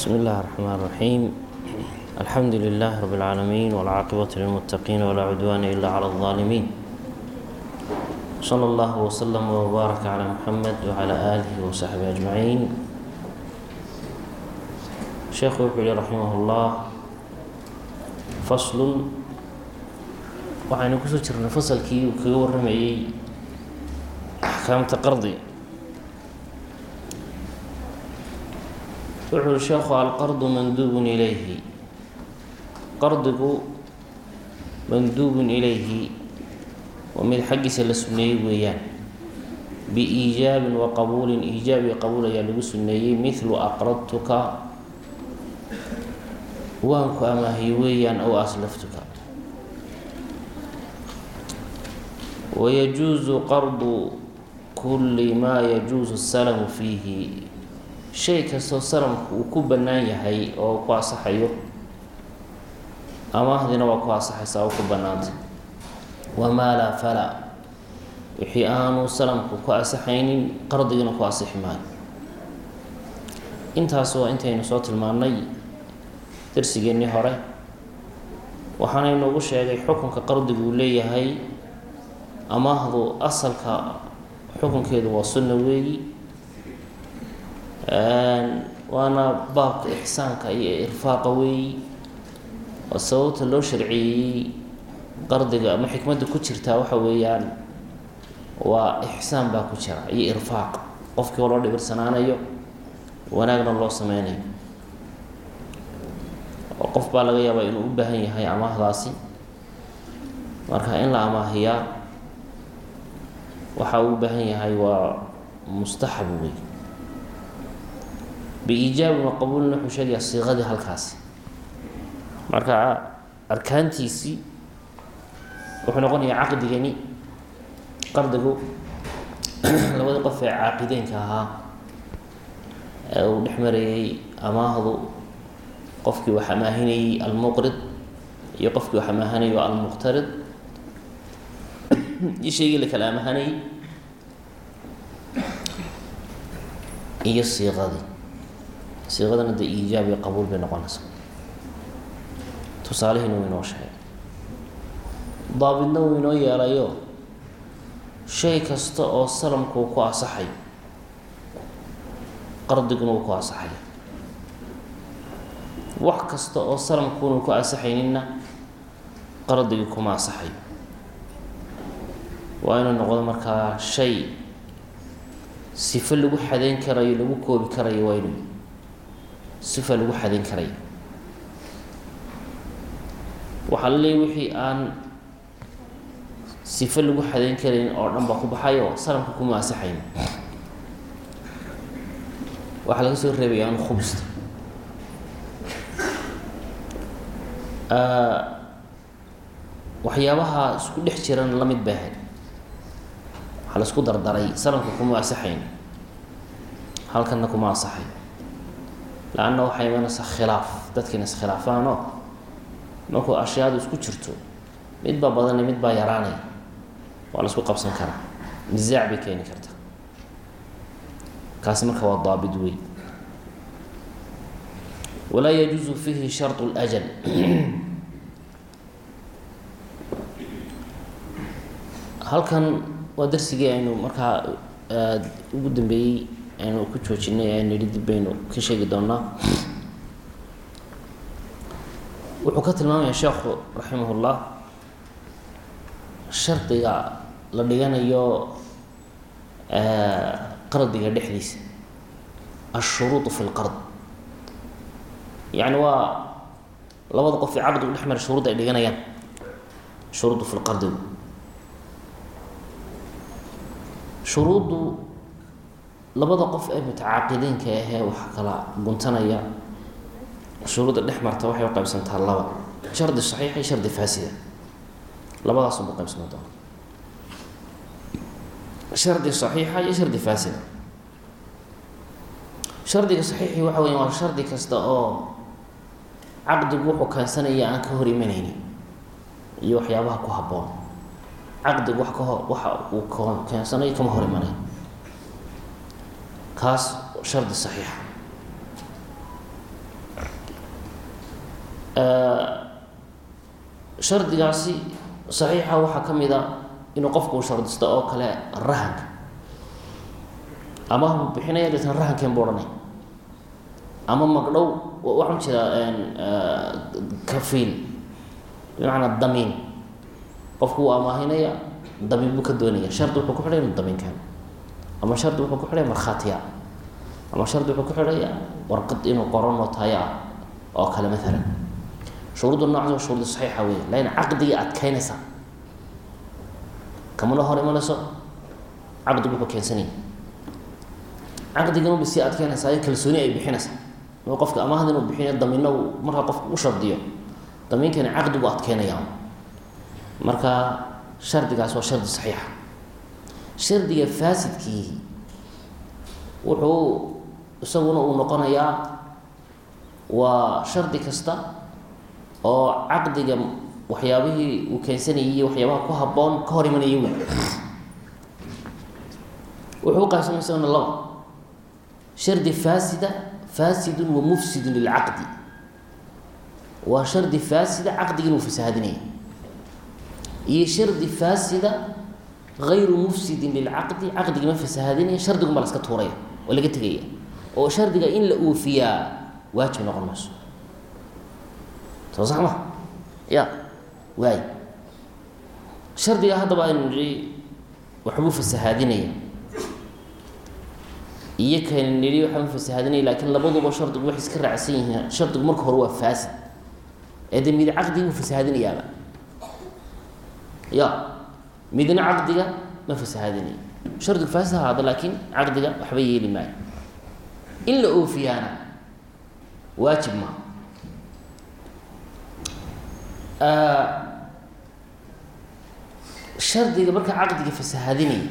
بسم الله الرحمن الرحيم الحمد لله رب العالمين والعاقبة للمتقين ولا عدوان إلا على الظالمين صلى الله وسلم وبارك على محمد وعلى آله وصحبه أجمعين شيخ وحولي رحمه الله فصل waxaynu kusoo jirnay fasalkii uu kaga warramayey axkaamta qardi wuxuu sheekhu alqardu manduubun ilayhi. Qardigu manduubun ilayhi waa mid xaggiisa la sunneeyey weeyaan. Biiijaabin wa qabuulin iijaab iyo qabuul ayaa lagu sunneeyey. Mithlu aqradtuka waanku amaahiyo weeyaan ow aslaftuka wayajuusu qardu kulli maa yajuusu salamu fiihi shay kastoo salamku uu ku bannaan yahay oo ku asaxayo amaahdina waa ku asaxaysaa oo ku bannaantay wamaa laa falaa wixii aanu salamku ku asaxaynin qardigina ku asixi maayo. Intaas waa intaynu soo tilmaannay darsigeennii hore waxaana inoogu sheegay xukunka qardigu uu leeyahay amaahdu asalka xukunkeedu waa sunna weeyi waana baabka ixsaanka iyo irfaaqa weeyi oo sababta loo sharciyeeyey qardiga ama xikmadda ku jirtaa waxa weeyaan waa ixsaan baa ku jira iyo irfaaq. Qofkii oo loo dhibirsanaanayo wanaagna loo sameynayo oo qof baa laga yaabaa inuu u baahan yahay amaahdaasi. Marka in la amaahiyaa waxa uu u baahan yahay waa mustaxab wey biiijaabin wa qabuulin wuxuu sheegayaa siiqadii halkaasi marka arkaantiisii wuxuu noqonayaa caqdigani qardigu labadii qof ee caaqideenka ahaa ee uu dhex marayey amaahdu qofkii wax amaahinayey almuqrid iyo qofkii wax amaahanayo almuqtarid iyo shaygii la kala amahanayey iyo siiqadii siiqadana dee iijaab iyo qabuul bay noqonaysaa. Tusaalihiina uu inoo sheegay. Daabidna uu inoo yeelayo. Shay kasta oo salamku ku asaxayo qardiguna uu ku asaxayo wax kasta oo salamkuuna ku asaxayninna qardigii kuma asaxayo waa inuu noqdo markaa shay. Sifo lagu xadeyn karayo lagu koobi karayo waa inuu sifa lagu xadeyn karayo waxaa la wixii aan sifo lagu xadeyn karayn oo dhan baa ku baxayo salamka kuma asaxayn waxaa laga soo reebaya an khubsta waxyaabaha isku dhex jiran la mid baahay waxaa la isku dardaray salamka kuma asaxayn halkanna kuma asaxay la-anna waxay imanaysaa khilaaf dadkiina iskhilaafaanoo markuu ashyaadu isku jirto mid baa badanay mid baa yaraanay waa la isku qabsan karaa nisaac bay keeni kartaa kaasi marka waa daabit wey walaa yajuusu fiihi sharط اlأjal halkan waa darsigii aynu markaa ugu dambeeyey aynu ku joojinay aynu yihi dib baynu ka sheegi doonaa wuxuu ka tilmaamaya sheekhu raximah ullah shardiga la dhiganayo qardiga dhexdiisa ashuruuط fi lqard yacni waa labada qof ee caqdigu dhex mara shuruudda ay dhiganayaan shuruudu fi lqardigu shuruuddu labada qof ee mutacaaqidiinka ahee wax kala guntanaya shuruudda dhex marta waxay u qaybsantaa laba. Shardi saxiixa iyo shardi faasida labadaasunbu qaybsama doona shardi saxiixa iyo shardi faasida shardiga saxiixi waxa weya waa shardi kasta oo caqdigu wuxuu keensanaya aan ka hor imanaynin iyo waxyaabaha ku habboon. Caqdigu wax ka ho waxa uu keensanayo kama hor imanayn kaas shardi saxiixa shardigaasi saxiixa waxaa ka mid a inuu qofku uu shardisto oo kale rahanka. Ama hu bixinaya deetna rahankeen bu odhanay. Ama magdhow waxaan jeedaa kafiil bimacnaa damiin. Qofku wuu amaahinaya damiin buu ka doonaya. Shardi wuxuu ku xidhaya inuu damiin keeno ama shardi wuxuu ku xidhaya markhaatiya. Ama shardi wuxuu ku xidhaya warqad inuu qoro nootaayo ah oo kale maalan shuruudda noocaas waa shuruudi saxiixa wey lain caqdigii adkeynaysa kamana hor imanayso? Caqdigu wuxuu keensanaya caqdigan uba sii adkeynaysaa kalsooni ay bixinaysaa inuu qofka amaahda inuu bixinayo damiinna markaa qofka u shardiyo. Damiinkani caqdigu adkeynaya marka shardigaas waa shardi saxiixa shardiga faasidkiihi wuxuu isaguna uu noqonayaa waa shardi kasta oo caqdiga waxyaabihii uu keensanayay iyo waxyaabaha ku habboon ka hor imanaya wey. Wuxuu uqaybsamay isagana laba. Shardi faasida faasidun wa mufsidun lilcaqdi waa shardi faasida caqdigin uu fasaahadinaya iyo shardi faasida gayru mufsidin lilcaqdi caqdigi ma fasaahadinaya shardigun baa la iska tuuraya oo laga tegaya oo shardiga in la oofiyaa waajib noqon mayso soo sax ma ya waay shardiga haddaba aynu nihi waxbuu fasahaadinaya iyo kaynu nihi waxbuu fasahaadinaya laakiin labaduba shardigu waxay iska raacsan yihiin shardigu marka hore waa faasid ee dee mid caqdigi buu fasahaadinayaaba ya midna caqdiga ma fasahaadinayo shardigu faasid ha ahaado laakiin caqdiga waxba yeeli maayo in la oofiyaana waajib maa shardiga marka caqdiga fasahaadinaya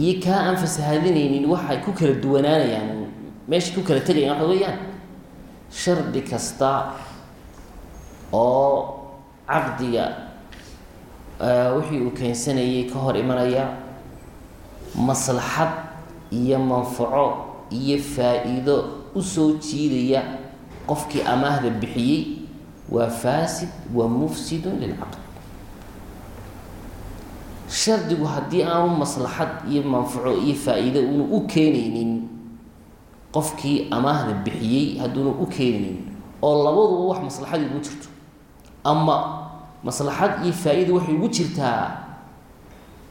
iyo kaa aan fasahaadinaynin waxay ku kala duwanaanayaan meeshay ku kala tegayaan waxa weeyaan. Shardi kasta oo caqdiga wixii uu keensanayay ka hor imanaya maslaxad iyo manfaco iyo faa-iido u soo jiidaya qofkii amaahda bixiyey. Waa faasid waa mufsidun lilcaqd shardigu haddii aanu maslaxad iyo manfaco iyo faa-iido una u keenaynin qofkii amaahda bixiyey hadduuna u keenaynin oo labaduba wax maslaxadii ugu jirto ama maslaxad iyo faa-ida waxay ugu jirtaa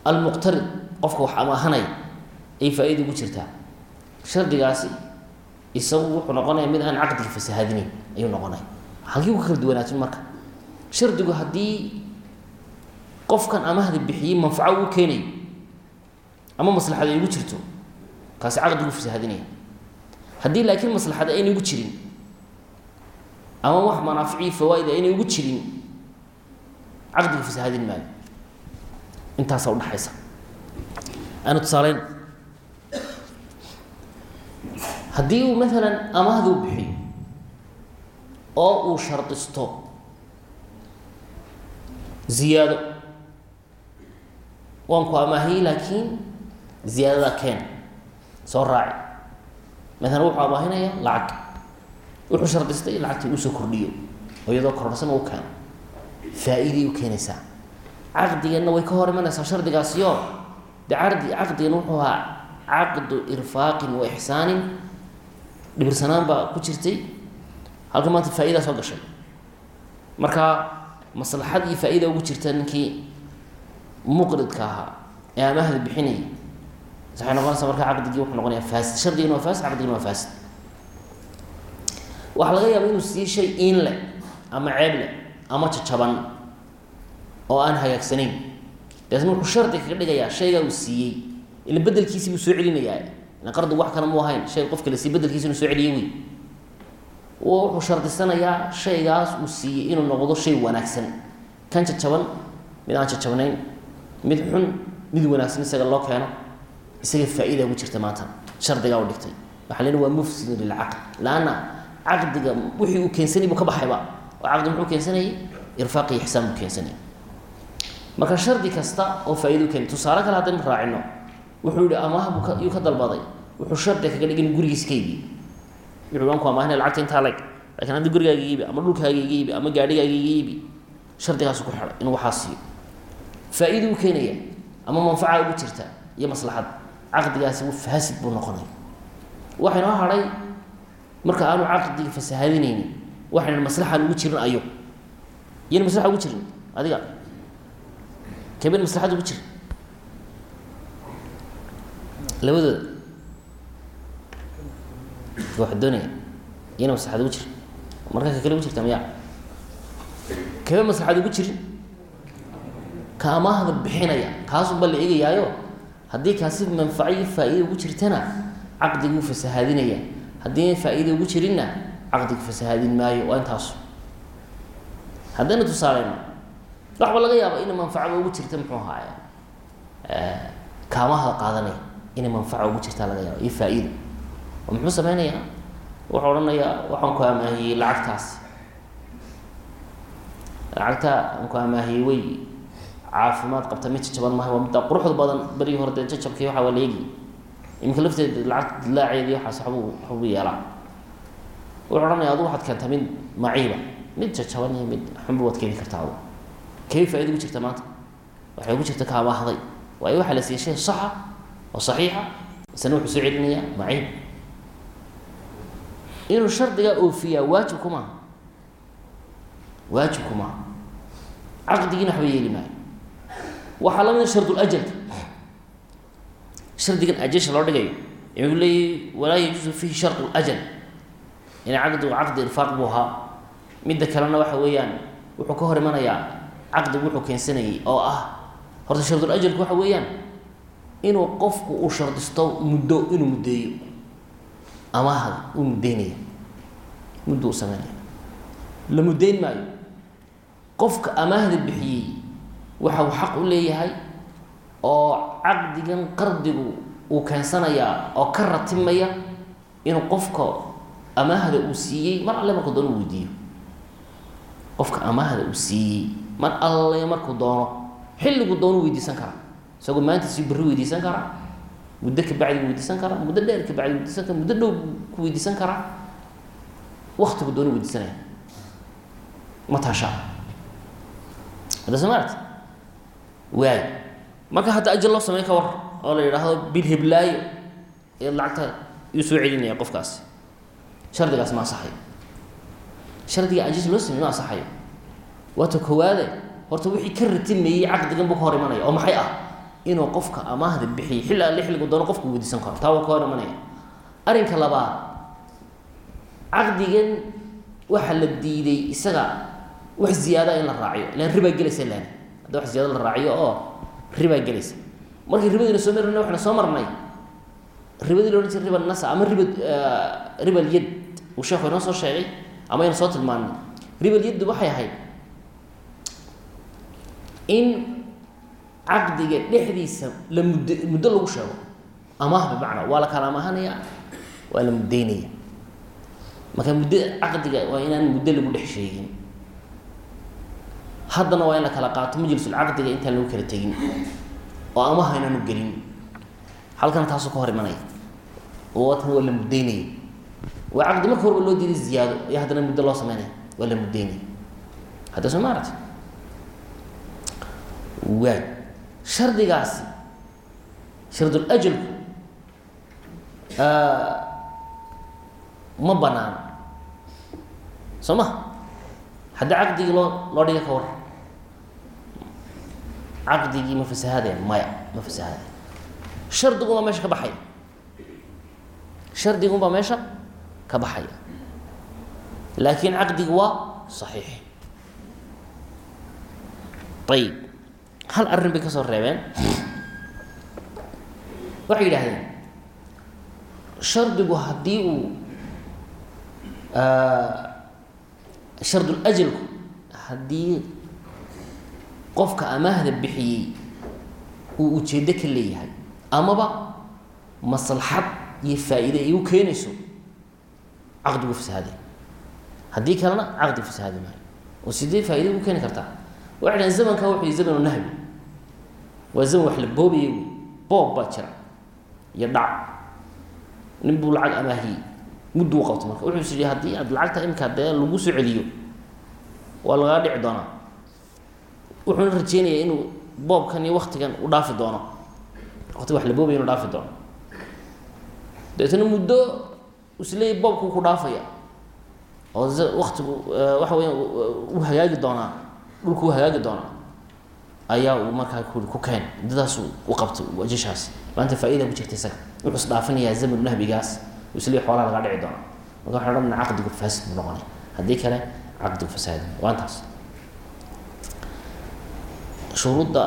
almuqtarid qofka wax amaahanaya ay faa-ida ugu jirtaa. Shardigaasi isagu wuxuu noqonaya mid aan caqdiga fasahaadinayn ayuu noqonaya. Halkii ku kala duwanaatin marka. Shardigu haddii qofkan amahda bixiyey manfaco u keenayo ama maslaxad ay ugu jirto kaasi caqdigu fasahaadinaya. Haddii laakiin maslaxad ayna ugu jirin ama wax manaaficii fawaaid ayna ugu jirin caqdiga fasahaadin maayo intaasa udhaxaysa aanu tusaaleyn. Haddii uu maalan amahduu bixiyo oo uu shardisto ziyaado waan ku amaahiyey laakiin ziyaadada keen. Soo raaci. Maalan wuxuu amaahinaya lacag. Wuxuu shardistay lacagtii uu kordhiyo. Oo iyadoo kordhsan u keeno faa-iiday u keenaysaa caqdigeenna way ka hor imanaysaa shardigaasiyo de caqdi caqdigan wuxuu ahaa caqdu irfaaqin wa ixsaanin dhibirsanaan baa ku jirtay halka maanta faa-idaa soo gashay marka maslaxad iyo faa-ida ugu jirta ninkii muqridka ahaa ee amaahda bixinaya waxay noqonaysaa marka caqdigii wuxuu noqonaya faasid shardigina waa faasid caqdigina waa faasid waxaa laga yaaba inuu siiyey shay iin leh ama ceeb leh ama jajaban oo aan hagaagsanayn daasna wuxuu shardi kaga dhigayaa shaygaa uu siiyey ila bedelkiisii buu soo celinayaa. Ila qardigu wax kale mu ahayn shay qofka la siiy bedelkiisi inuu soo celiye wey. Wuxuu shardisanayaa shaygaas uu siiyey inuu noqdo shay wanaagsan. Kan jajaban mid aan jajabnayn mid xun mid wanaagsan isaga loo keeno isaga faa-ida ugu jirta maanta. Shardigaa u dhigtay. Waxaa leena waa mufsidun lilcaqd. Laanna caqdiga wixii uu keensanay buu ka baxayba oo caqdi muxuu keensanayay irfaaq iyo ixsaan buu keensanayay marka shardi kasta oo keenay tusaale kale haddaynu raacino wuxuu yihi amaah buu ka dalbaday wuxuu shardi kaga dhigin gurigiis ka iibiye wuxuu aan ku lacagta intaa leg laakiin haddi gurigaaga iga iibi ama dhulkaaga iga iibi ama gaadhigaaga iga iibi shardigaasu ku xidhay inuu waxaa siiyo faa-iida u keenaya ama manfaca ugu jirta iyo maslaxad caqdigaasi faasid buu noqonaya waxa inoo hadhay marka aanu caqdiga fasahadinaynin waxayna maslaxaan ugu jirin ayo. Iyana maslaxa ugu jirin adiga. Keben maslaxad ugu jirin. Labadooda. Waxa doonaya iyana maslaxad ugu jirin. Marka ka kale ugu jirta maya kebe maslaxad ugu jirin? Ka amaahda bixinaya kaasunba la eegayaayo. Haddii kaasi manfaco iyo ugu jirtana caqdiguu fasahaadinaya. Haddii faa-ida ugu jirinna caqdiga fasahaadin maayo waa intaasu. Haddayna tusaaleyno waxba laga yaaba inay manfacaba ugu jirta muxuu ahaay kaamahda qaadanaya inay manfaca ugu jirtaa laga yaaba iyo faa-ida oo muxuu sameynayaa wuxuu odhanayaa waxaan ku amaahiyey lacagtaasi lacagta aan ku amaahiyey way caafimaad qabta mid jajaban maaha waa midda quruxda badan berigii hore dee jajabkii waxaa waa leegi iminka lafteeda lacag dilaaceedii waxaas waxbuu waxbuu yeelaa wuxuu odhanaya adu waxaad keentay mid maciiba mid jajaban iyo mid xunba waad keeni kartaa adu kay faa-ida ugu jirta maanta? Waxay ugu jirta kaamaahday waayo waxaa la siiyey shay saxa oo saxiixa isna wuxuu soo celinayaa maciib. Inuu shardigaa oofiyaa waajib ku maaha waajib ku maaha caqdigiina waxba yeeli maayo. Waxaa lamida shardulajalka shardigan ajasha loo dhigayo wuxuu leeyahy walaa yajuusu fiihi shardu ljal in caqdigu caqdi irfaaq buu ahaa. Midda kalena waxa weeyaan wuxuu ka hor imanayaa caqdigu wuxuu keensanayay oo ah horta shardulajalku waxa weeyaan inuu qofku uu shardisto muddo inuu muddeeyo. Amaahda uu muddeynaya muddo uu sameynaya la muddeyn maayo. Qofka amaahda bixiyey waxa uu xaq u leeyahay oo caqdigan qardigu uu keensanayaa oo ka ratimaya inuu qofka amaahda uu siiyey mar alle markuu doono u weydiiyo. Qofka amaahda uu siiyey mar alle markuu doono xilligu doono weydiisan karaa. Isagoo maanta si berri weydiisan karaa muddo ka bacdi weydiisan karaa muddo dheer ka bacdi weydiisan karaa muddo dhow ku weydiisan karaa. Waktigu doono weydiisanaya. Mataasha hadda soo maarata waay. Marka hadda ajal loo sameyn ka war oo la yidhaahdo bil heblaayo ee lacagta yuu soo celinaya qofkaasi shardigaas ma asaxayo shardiga ajal loo ma asaxayo waata koowaade horta wixii ka ratimayey caqdigan buu ka hor imanaya oo maxay ah? Inuu qofka amaahda bixiyay xilli alle xilligu doono qofku weydiisan karo taa waa ka hor imanaya. Arrinka labaad caqdigan waxaa la diiday isaga wax ziyaada in la raaciyo ilan ribaa gelaysa lan hadda wax ziyaada la raaciyo oo ribaa gelaysa. Markii ribadiina soo marna waxayna soo marnay. Ribadii la odhan riba nasa ama riba ribal yad uu sheekhu inoo soo sheegay ama aynu soo tilmaanay ribal yaddu waxay ahayd in caqdiga dhexdiisa la mudd muddo lagu sheego amaah bimacnaa waa la kala amaahanayaa waa la muddeynaya marka muddo caqdiga waa inaan muddo lagu dhex sheegin haddana waa in la kala qaato majlisulcaqdiga intaan lagu kala tegin oo amaha inaanu gelin halkan taasuu ka hor imanaya watan waa la muddeynaya waa caqdi marka horba loo diiday ziyaado iyo haddana muddo loo sameynaya waa la muddeynaya hadda soo maarata waay shardigaasi shardul ma banaana soo ma? Haddii caqdigii loo loo dhiga ka war. Caqdigii ma fasahaadaya maya ma fasahaadaya shardigunbaa meesha ka baxaya shardigunbaa meesha ka baxaya. Laakiin caqdigi waa saxiix. Ayib hal arrin bay ka soo reebeen. Waxay yidhaahdeen shardigu haddii uu shardul ajalku haddii qofka amaahda bixiyey uu ujeeddo ka leeyahay amaba maslaxad iyo faa-iide ay u keenayso caqdigu fasahaday haddii kalena caqdi fasahaadi maayo oo sidee faa-ida ugu keeni kartaa waxay dhahen zamanka wuxuu yihi zamanu nahbi waa zaman wax la boobaya wey boob baa jira iyo dhac nin buu lacag amaahiyey muddu u qabto marka wuxuu is yihi haddii aad lacagta imika dee lagu soo celiyo waa lagaa dhici doonaa wuxuuna rajeynaya inuu boobkan iyo waktigan u dhaafi doono waqtiga wax la boobaya inuu dhaafi doono dabeetna muddo isleeyahy boobku ku dhaafaya. Oo waktigu waxa weya u hagaagi doonaa dhulku u hagaagi doonaa ayaa uu markaa ku keen. Muddadaas u qabtay ajashaas maanta faa-ida ku jirta isaga. Wuxuu is dhaafinayaa zamanu nahbigaas isleeyahy xoolaha dhici doona marka waxa dhan caqdigu faasid buu noqonaya haddii kale caqdigu fasaadi waa shuruudda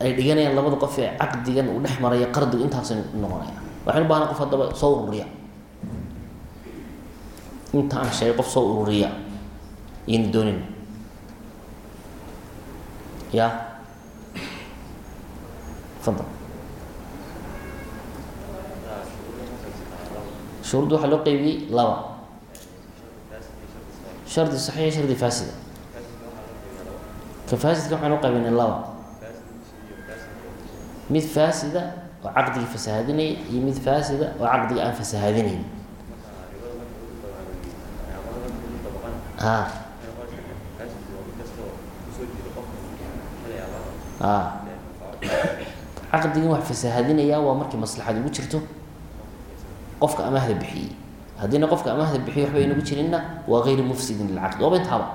ay dhiganayaan labada qof ee caqdigan uu dhex maraya qardigu intaasay noqonaya waxaynu u bahana qof haddaba soo ururiya inta aan sheegay qof soo ururiya iyayna doonin. Ya? Fadal shuruudda waxaa loo qeybiyey laba. Shardi saxiix shardi faasida. Ka faasidka waxaan u qaybinay laba. Mid faasida oo caqdigii fasahaadinaya iyo mid faasida oo caqdiga aan fasahaadinayn a a caqdigan wax fasahaadinaya waa markii maslaxad ugu jirto. Qofka amaahda bixiyey haddiina qofka amaahda bixiy waxba aynagu jirinna waa gayru mufsidin lilcaqdi waaba intaaba.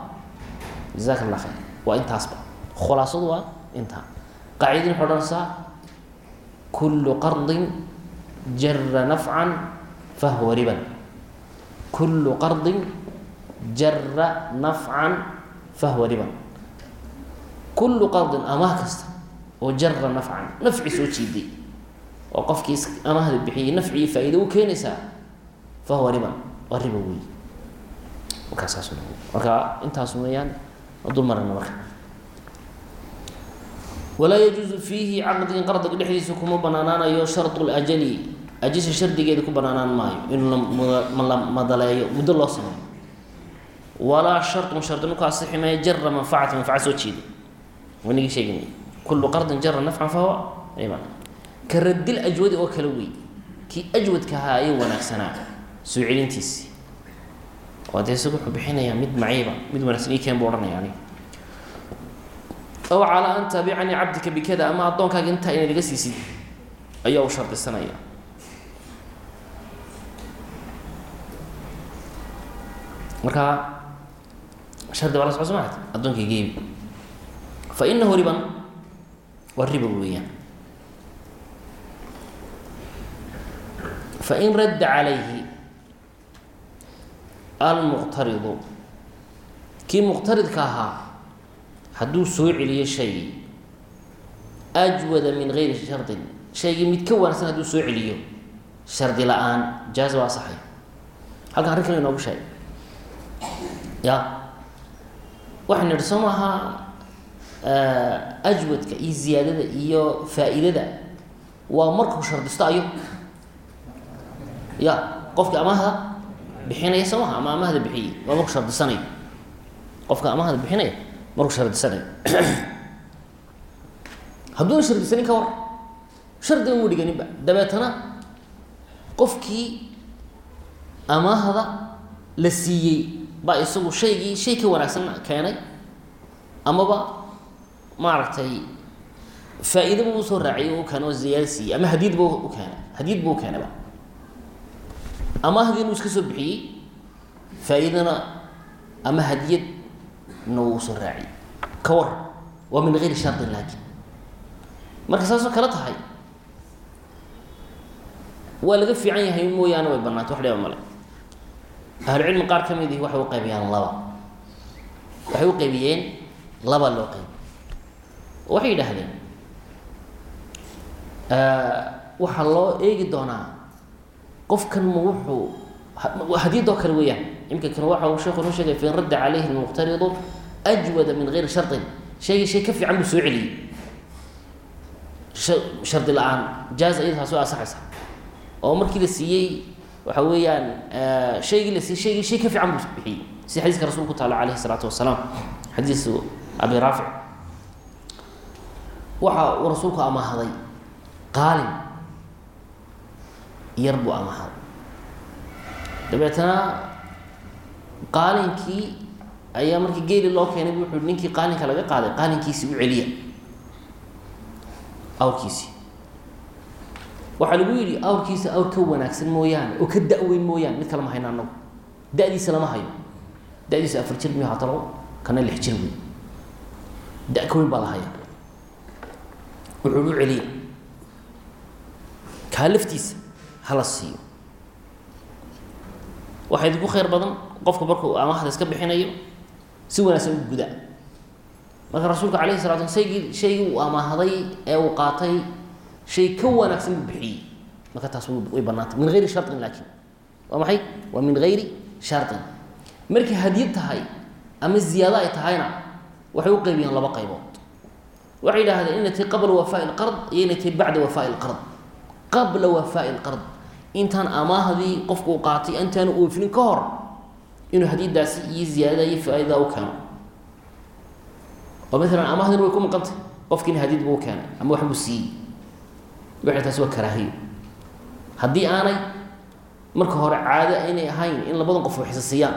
Jazaak allah khayr. Waa intaasba. Khulaasadu waa intaa. Qaacidin waxay odhanaysaa kullu qardin jara nafcan fahuwa riban. Kullu qardin jara nafcan fahuwa riban kullu qardin amaah kasta oo jara nafcan nafci soo jiiday oo qofkii amaahda bixiyey nafci iyo faa-iida u keenaysaa fahuwa riban waa riba wey markaa saas marka intaas weeyaan dul marana marka. Walaa yajuusu fiihi caqdigan qardiga dhexdiisa kuma banaanaanayo shardu ljali ajisha shardigeeda ku banaanaan maayo. In madaleeyo muddo loo sameeyo walaa shartun shardinu ka asixi jara manfacata manfaca soo jeeda wanigii sheegin kullu qardin jara nafcan fahuwa riban ka ajwadi oo kale wey kii ajwadka ahaa ayay wanaagsanaa soo celintiisi oo dee isaga wuxuu bixinayaa mid maciiba mid wanaagsan ii keen buu odhanaya aniga aw calaa an taabicanii cabdika bikada ama addoonkaaga intaa inaad iga siisid ayaa u shardisanaya markaa shardi baa la soco somaat addoonka geebi fa inahu riban waa riba weeyaan fain radda calayhi almuqtaridu kii muqtaridka ahaa hadduu soo celiyo shaygii ajwada min gayri shardin shaygii mid ka wanaagsan hadduu soo celiyo shardi la'aan jaaza waa saxay halkan arrin kale inoogu sheegay ya waxaan nidhi soo maaha ajwadka iyo ziyaadada iyo faa-iidada waa markuu shardisto ya qofkii amaahda bixinaya soo ama amaahda bixiyey waa markuu shardisanayo qofka amaahda bixinaya markuu shardisanayo hadduuna shardisanin ka war shardigan muu dhiganinba dabeetana qofkii amaahda la siiyey baa isagu shaygii shay ka wanaagsan keenay? Amaba maaragtay faa-iidaba uu soo raaciyay u keenay oo ziyaada siiyey. Ama hadiid ba u keenay hadiid ba u keenayba amaahdi inuu iska soo bixiyey faa-iidana ama hadiyad na uu soo raaciyey. Ka war waa min gayri shardin laakin marka saasoo kale tahay waa laga fiican yahay mooyaane way banaantay wax dhiba male ahlucilmi qaar ka mid ihi waxay u qaybiyaan laba. Waxay u qaybiyeen laba loo qaybi waxay yidhaahdeen waxaa loo eegi doonaa qofkan ma wuxuu hadiyadoo kale weeyaan imika kan waxa uu sheekhu inoo sheegay fain radda calayhi lmuqtaridu ajwada min gayri shardin shaygii shay ka fiican buu soo celiyey. Shardi la'aan jaaza iyada taas waa asaxaysa oo markii la siiyey waxa weeyaan shaygii la siiyey shaygii shay ka fiican buu bixiyey. Si xadiiska rasulku taala calayhi salaatu wasalaam. Xadiisu abi raafic waxa uu rasuulku amaahaday qaalin yar buu amaahaday dabeetana qaalinkii ayaa markii geeli loo keenay wuxuu ninkii qaalinka laga qaaday. Qaalinkiisii u celiya awrkiisii waxaa lagu yidhi awrkiisa awr ka wanaagsan mooyaane oo ka da-weyn mooyaane mid kale ma hayno anagu da-diisa lama hayo. Da-diisa afar jir miyo hatalow kana lix jir wey da- ka weyn baa la haya wuxuu u celiya kaa hala siiyo. Waxaa idinku khayr badan qofka markuu amaahda iska bixinayo si wanaagsan u guda marka rasuulka alayhi salatu shaygii shaygii uu amaahday ee uu qaatay shay ka wanaagsan buu bixiyey marka taas way banaantay min hayri sharin laakiin waa maxay waa min hayri sharin markay hadiyad tahay ama ziyaado ay tahayna waxay u qaybiyeen laba qaybood waxay yidhahdeen inay tahay qabla wafaa'i lqard iyo tahay bacda wafaa'i lqard qabla wafaa'i lqard intaan amaahdii qofku uu qaatay intaanu oofinin ka hor inuu hadiyadaasi iyo ziyaadada iyo faa-idada u keeno oo maalan amaahdina way ku maqantay qofkiina hadiyad buu u keenay ama wax buu siiyey waxay taasi waa karaahiyo haddii aanay marka hore caado aynay ahayn in labadan qof wax isisiiyaan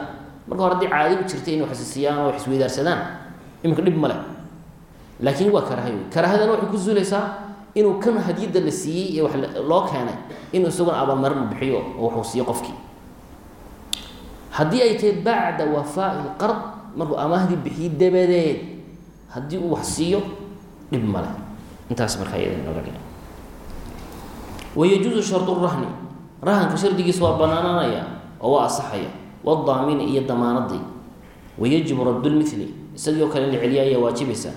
marka hore haddii caado u inay wax isisiiyaan oo wax isweydaarsadaan iminka dhib male laakiin waa karaahiyo karaahadana waxay ku zuulaysaa inuu kan hadiyadda la siiyey ee wax loo keenay inuu isaguna abaalmarin bixiyo oo waxuu siiyo qofkii. Haddii ay tahay bacda wafaa'i lqard markuu amaahdii bixiyo dabadeed haddii uu wax siiyo dhib male intaas markaa iyada inooga dhiga wayajuusu shardu rahni rahanka shardigiisa waa banaanaanaya oo waa asaxaya wadaamini iyo damaanadii wayajibu raddulmili isagii oo kale in la celiya ayaa waajibaysa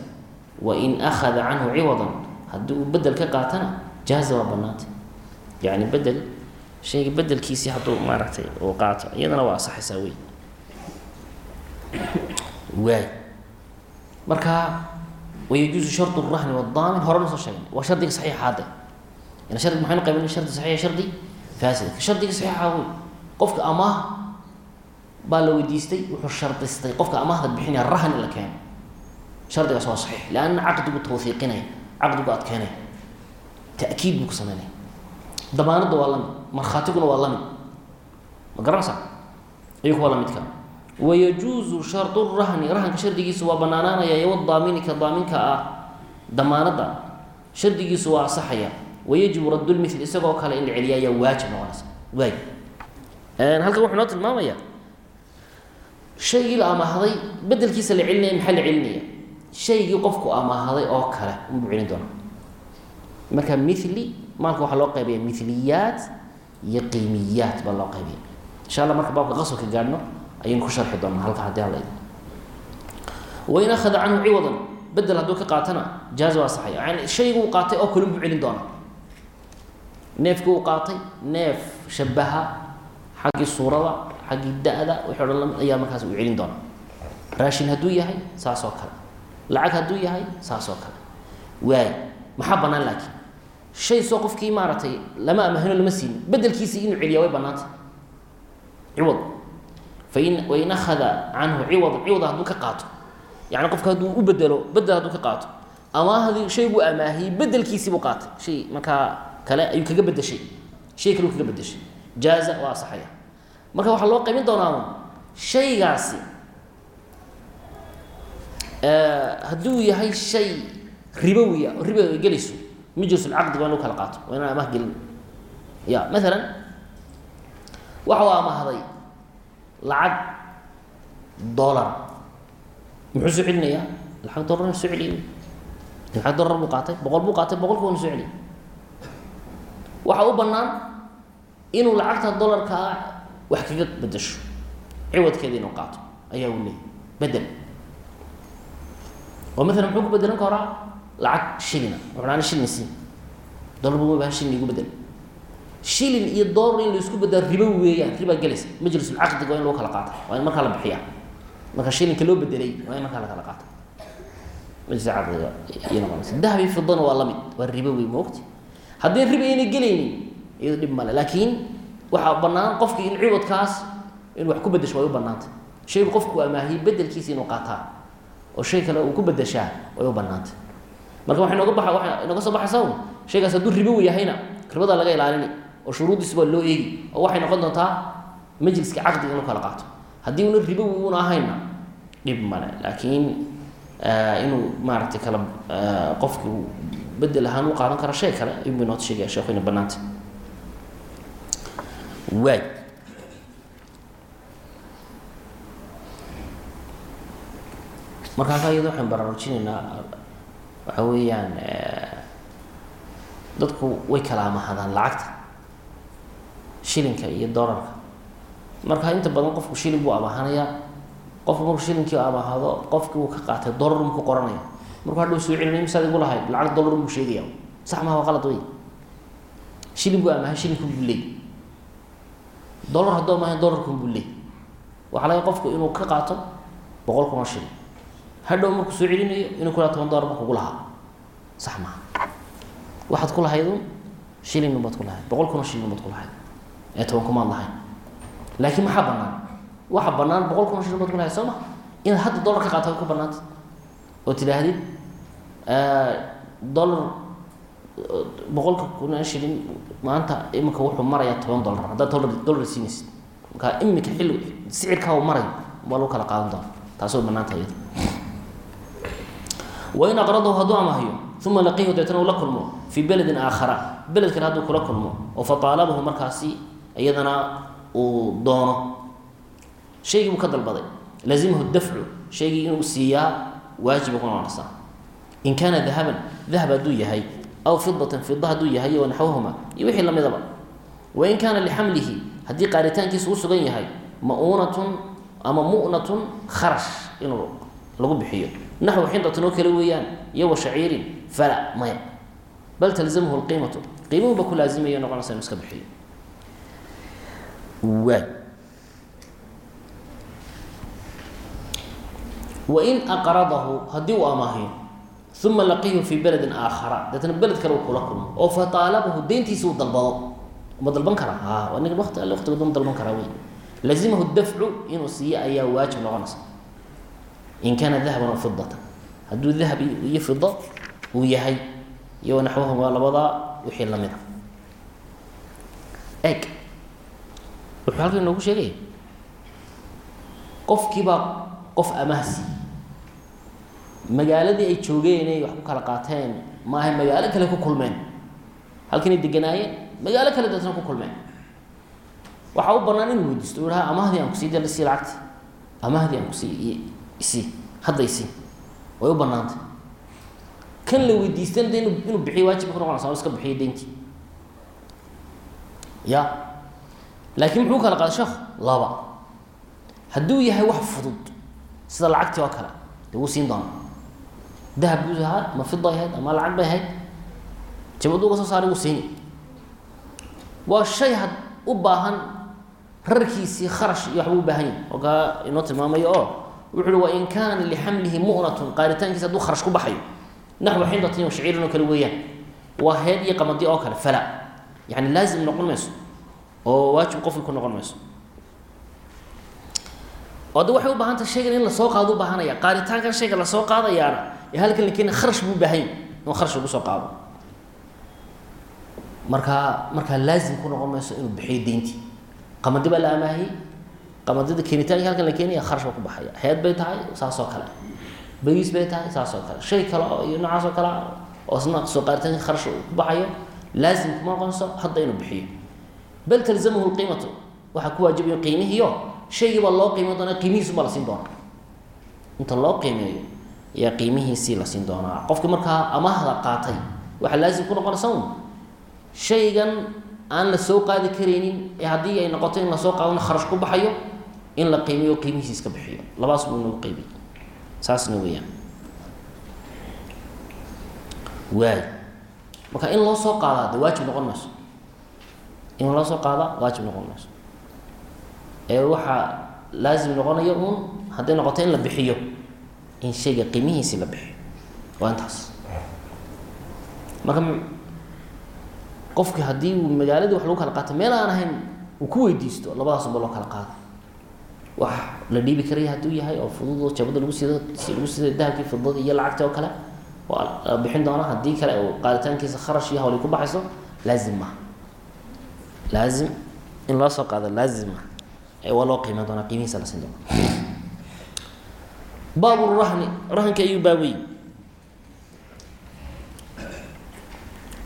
wain akhada canhu ciwadan haddii uu bedel ka qaatana jaaza waa banaantay yani bedel shayga bedelkiisii hadduu maaragtay uu qaato iyadana waa asaxaysaa wey waay marka wayajuusu shardu rahni wadaamin horena soo sheegnay waa shardiga saxiixaade ina shardig maxaynu qaybina shardi saxiix shardi faasid shardiga saxiixa wey qofka amaah baa la weydiistay wuxuu shardistay qofka amaahda bixinaya rahan la keeno shardigaas waa saxiix leanna caqdigu tawhiiqinaya caqdigu adkeynaya ta'kiid buu ku sameynaya damaanadda waa la mid markhaatiguna waa la mid ma garanaysaa iyaku waa lamidka wayajuusu shardu rahni rahanka shardigiisu waa banaanaanaya iyo wadaaminka daaminka ah damaanadda shardigiisu waa asaxaya wayajibu raddulmil isagoo kale in la celiya ayaa waajib noqonaysa waay halkan wuxuu noo tilmaamaya shaygii la amaahday bedelkiisa la celinaya maxaa la celinaya shaygii qofku amaahday oo kale unbuu celin doonaa marka mili maalka waxaa loo qaybaya miliyaat iyo qiimiyaat baa loo qaybaya insha alla marka baabka qasabka gaadhno ayaynu ku sharxi doonaa halka haddii hala wain akhada canhu ciwadan bedel hadduu ka qaatana jaaza waa saxaya yani shayguu qaatay oo kale unbuu celin doonaa neefkii uu qaatay neef shabaha xaggii suurada xaggii da-da wixii dhan la mid ayaa markaas uu celin doonaa. Raashin hadduu yahay saas kale. Lacag hadduu yahay saas kale. Waay maxaa bannaan laakiin? Shay soo qofkii maaragtay lama amahino lama siinin bedelkiisii inuu celiyaa way bannaantay. Ciwad. Fain wain akhada canhu ciwad ciwada hadduu ka qaato. Yani qofka hadduu u bedelo bedel hadduu ka qaato. Amaahdii shayguu amaahiyey bedelkiisii buu qaatay. Shay markaa kale ayuu kaga bedeshay shay kale uu kaga bedeshay jaaza waa asaxaya marka waxaa loo qaybin doonaa shaygaasi. Hadduu yahay shay ribowiya oo riba ay gelayso majlisulcaqdiga waa in lagu kala qaato waa inaan amaah gelin. Ya maalan waxa amahday lacag dollar. Muxuu soo celinayaa lacag dollar soo celiy lacag dollar buu qaatay boqol buu qaatay boqolki waana soo celiy waxaa u bannaan inuu lacagta dollarka ah wax kaga bedasho ciwadkeeda inuu qaato. Ayaa uu leeyay bedel oo maalan muxuu ku bedelan karaa lacag shilina wuxuu ana shilin siin. Dollar buu baa shilin igu bedel shilin iyo dollar in la isku bedelo ribo weeyaan. Ribaa gelaysa majlisul caqdiga waa in lagu kala qaata waa in markaa la bixiya marka shilinka loo bedelay waa in markaa la kala qaata majlisul caqdiga iyo noqonaysa dahab iyo fidana waa la mid waa ribo wey moogti haddii riba aynay gelaynin iyado dhib male laakiin waxaa bannaan qofkii in ciwadkaas in wax ku bedesho way u bannaantay. Shaygu qofku amaahiyey bedelkiisa inuu qaataa oo shay kale uu ku bedeshaa way u bannaantay. Marka waxay nooga baxa waxay nooga soo baxaysaa un shaygaas hadduu ribo u yahayna ribadaa laga ilaalini oo shuruuddiisi baa loo eegi oo waxay noqon doontaa majliska caqdiga inuu kala qaato. Haddii una ribowi una ahayna dhib male. Laakiin inuu maaragtay kala qofki bedel ahaan u qaadan karo shay kale ayuu inoo sheegaya sheekhu banaanta. Waay markaas ayada waxaan baraarujinaynaa waxa weeyaan dadku way kala amahadaan lacagta shilinka iyo dolarka marka inta badan qofku shilin buu amahanayaa qofku markuu shilinkii amahado qofkii uu ka qaatay dolar unku qoranaya markuu hadhow soo celinay misaad igu lahayd lacag dolar unbuu sheegaya sax maha waa qalad wey shilin buu amahay shilinku buu leey. Dolar hadduu amahay dolarkun buu leey. Waxaa laga qofku inuu ka qaato boqol kun oo shilin. Hadhow markuu soo celinayo inuu kulaa toban dolar markugu lahaa. Sax maha waxaad ku un shilin baad ku boqol kun oo shilin baad ku ee toban kumaad lahayn. Laakiin maxaa banaan waxa banaan boqol kun oo shilin baad ku soo ma? Inaad hadda dolar ka qaato way ku banaanta oo tidhaahdid dolar boqolka kun shilin maanta imika wuxuu marayaa toban dolar haddaad dolar dolar siinaysid markaa imika xilli sicirkaa uu marayo waa lagu kala qaadan doona taasi way banaanta iyada wain aqradahu hadduu amahayo uma laqiihu deetana uu la kulmo fii beledin aakhara. Beled kale hadduu kula kulmo oo fataalabahu markaasi iyadana uu doono. Shaygii buu ka dalbaday. Lazimahu dafcu shaygii inuu siiyaa waajiba kuna noqonaysaa in kaana dahaban dahab hadduu yahay aw fidatan fida hadduu yahay wa naxwahuma iyo wixii lamidaba wain kaana lixamlihi haddii qaaritaankiisa u sugan yahay ma'uunatun ama mu'natun kharash inuu lagu bixiyo. Naxwu xindatin oo kale weeyaan iyo wa shaciirin fala maya. Bal talzamhu lqiimatu qiimuhuba ku laazimaya noqonaysa inu iska bixiyo. Waay wain aqradahu haddii uu amaahiyo uma laqiihu fii beledin aakhara deetna beled kale uu kula kulmo oo fataalabahu deyntiisa uu dalbado ma dalban karaa waa ninkan wati alle waqtigood ma dalban karaa wey lazimahu dafcu inuu siiyo ayaa waajib noqonaysa in kaana dahaban aw fidatan hadduu dahab iyo fido uu yahay iyo naxwahuma labadaa wixii la mid a eg wuxuu halkan inoogu sheegaya qofkiibaa qof amahsi magaaladii ay joogeen ay wax ku kala qaateen maaha magaalo kale ku kulmeen. Halkanay deganaayeen magaalo kale deetna ku kulmeen. Waxaa u banaan inuu weydiisto u haha aan ku sii dal isii lacagti amahdii aan ku sii isii hadda isii way u banaantay kan la weydiistana de inu inuu bixiyo waajibka ku noqonaysa iska bixiyo deyntii ya. Laakiin muxuu kala qaaday sheekh laba. Hadduu yahay wax fudud sida lacagtii oo kale de siin doonaa dahab buu ahaa ma fid bay ahayd ama lacag bay ahayd jabadu uga soo saaray wuu siini waa shay had u baahan rarkiisii kharash iyo waxbuu u baahan yahi oo inoo tilmaamayo oo wuxu uhi wain kaana lixamlihi mu'natun qaaritaankiisa hadduu kharash ku baxayo naxwu xindatin wa shaciirin oo kale weeyaan waa heed iyo qamadi oo kale fala yani laazim noqon mayso oo waajib qofkii ku noqon mayso oo de waxay u baahantay shaygan in la soo qaado u baahanaya qaaritaankan shayga la soo qaadayaana ee halkan la keena kharash buu baahanya inuu kharash lagu soo qaado. Markaa markaa laazim ku noqon mayso inuu bixiyo deyntii. Qamadi baa la amaahiyey qamadida keenitaanki halkan la keenaya kharash baa ku baxaya. Heed bay tahay saas oo kale. Beriis bay tahay saas oo kale. Shay kale iyo noocaas oo oo isna soo qaaritaanki kharash ku baxayo laazim kuma noqonayso hadda inuu bixiyo. Bal talzamahu lqiimatu waxaa ku waajibayo qiimihiio shaygii baa loo qiimeyn doonaa qiimihiisu baa la siin doonaa. Inta loo qiimeeyo ayaa qiimihiisii la siin doonaa. Qofkii markaa amaahda qaatay waxaa laazim ku noqonaysa un shaygan aan la soo qaadi karaynin ee haddii ay noqoto in la soo qaadona kharash ku baxayo in la qiimiyo qiimihiisi iska bixiyo. Labaas buu inagu qeybiy saasna weeyaan. Waay marka in loo soo qaadaa de waajib noqon mayso. In loo soo qaadaa waajib noqon mayso. Ee waxaa laazim noqonaya uun hadday noqoto in la bixiyo in shayga qiimihiisi la bixiyo waa intaas marka qofki haddii uu magaaladii wax lagu kala qaatay meel aan ahayn uu ku weydiisto labadaasuba loo kala qaada wax la dhiibi karaya hadduu yahay oo fudud jabada lagu sido lagu sida dahabkii fidadii iyo lacagtii oo kale waa bixin doonaa haddii kale uu qaaditaankiisa kharash iyo hawli ku baxayso laazim maha laazim in loo soo qaado laazim maha waa loo qiiman doonaa qiimihiisa la siin doona baabu rahni rahanka ayuu baabay.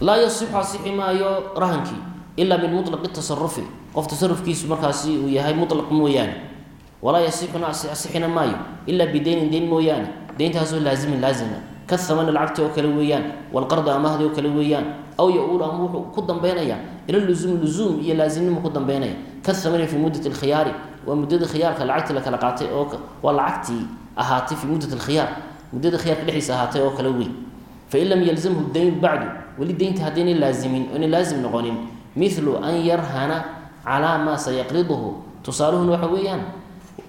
Laa yasixu asixi maayo rahankii ilaa bilmuطlaqi tasarufi qof tasarufkiisu markaasi uu yahay muطlaq mooyaane. Walaa yasixuna asixina maayo ilaa bideynin deyn mooyaane. Deyntaasoo laazimin laazima. Ka hamani lacagti oo kale weeyaan walqardi amahdi oo kale weeyaan. Aw ya-uulu ama wuxuu ku dambeynaya ila luzuum luzuum iyo laazimnimu ku dambeynaya ka hamani fii muddat alkhiyaari waa muddada khiyaarka lacagtii la qaatay oo waa lacagtii ahaatay fii muddat alkhiyaar. Muddada khiyaarka dhexdiisa ahaatay oo kale wey fain lam yalzamhu dayn bacdu weli deynta haddayna laazimin oona laazim noqonin milu an yarhana calaa maa sayaqriduhu. Tusaaluhuna waxa weeyaan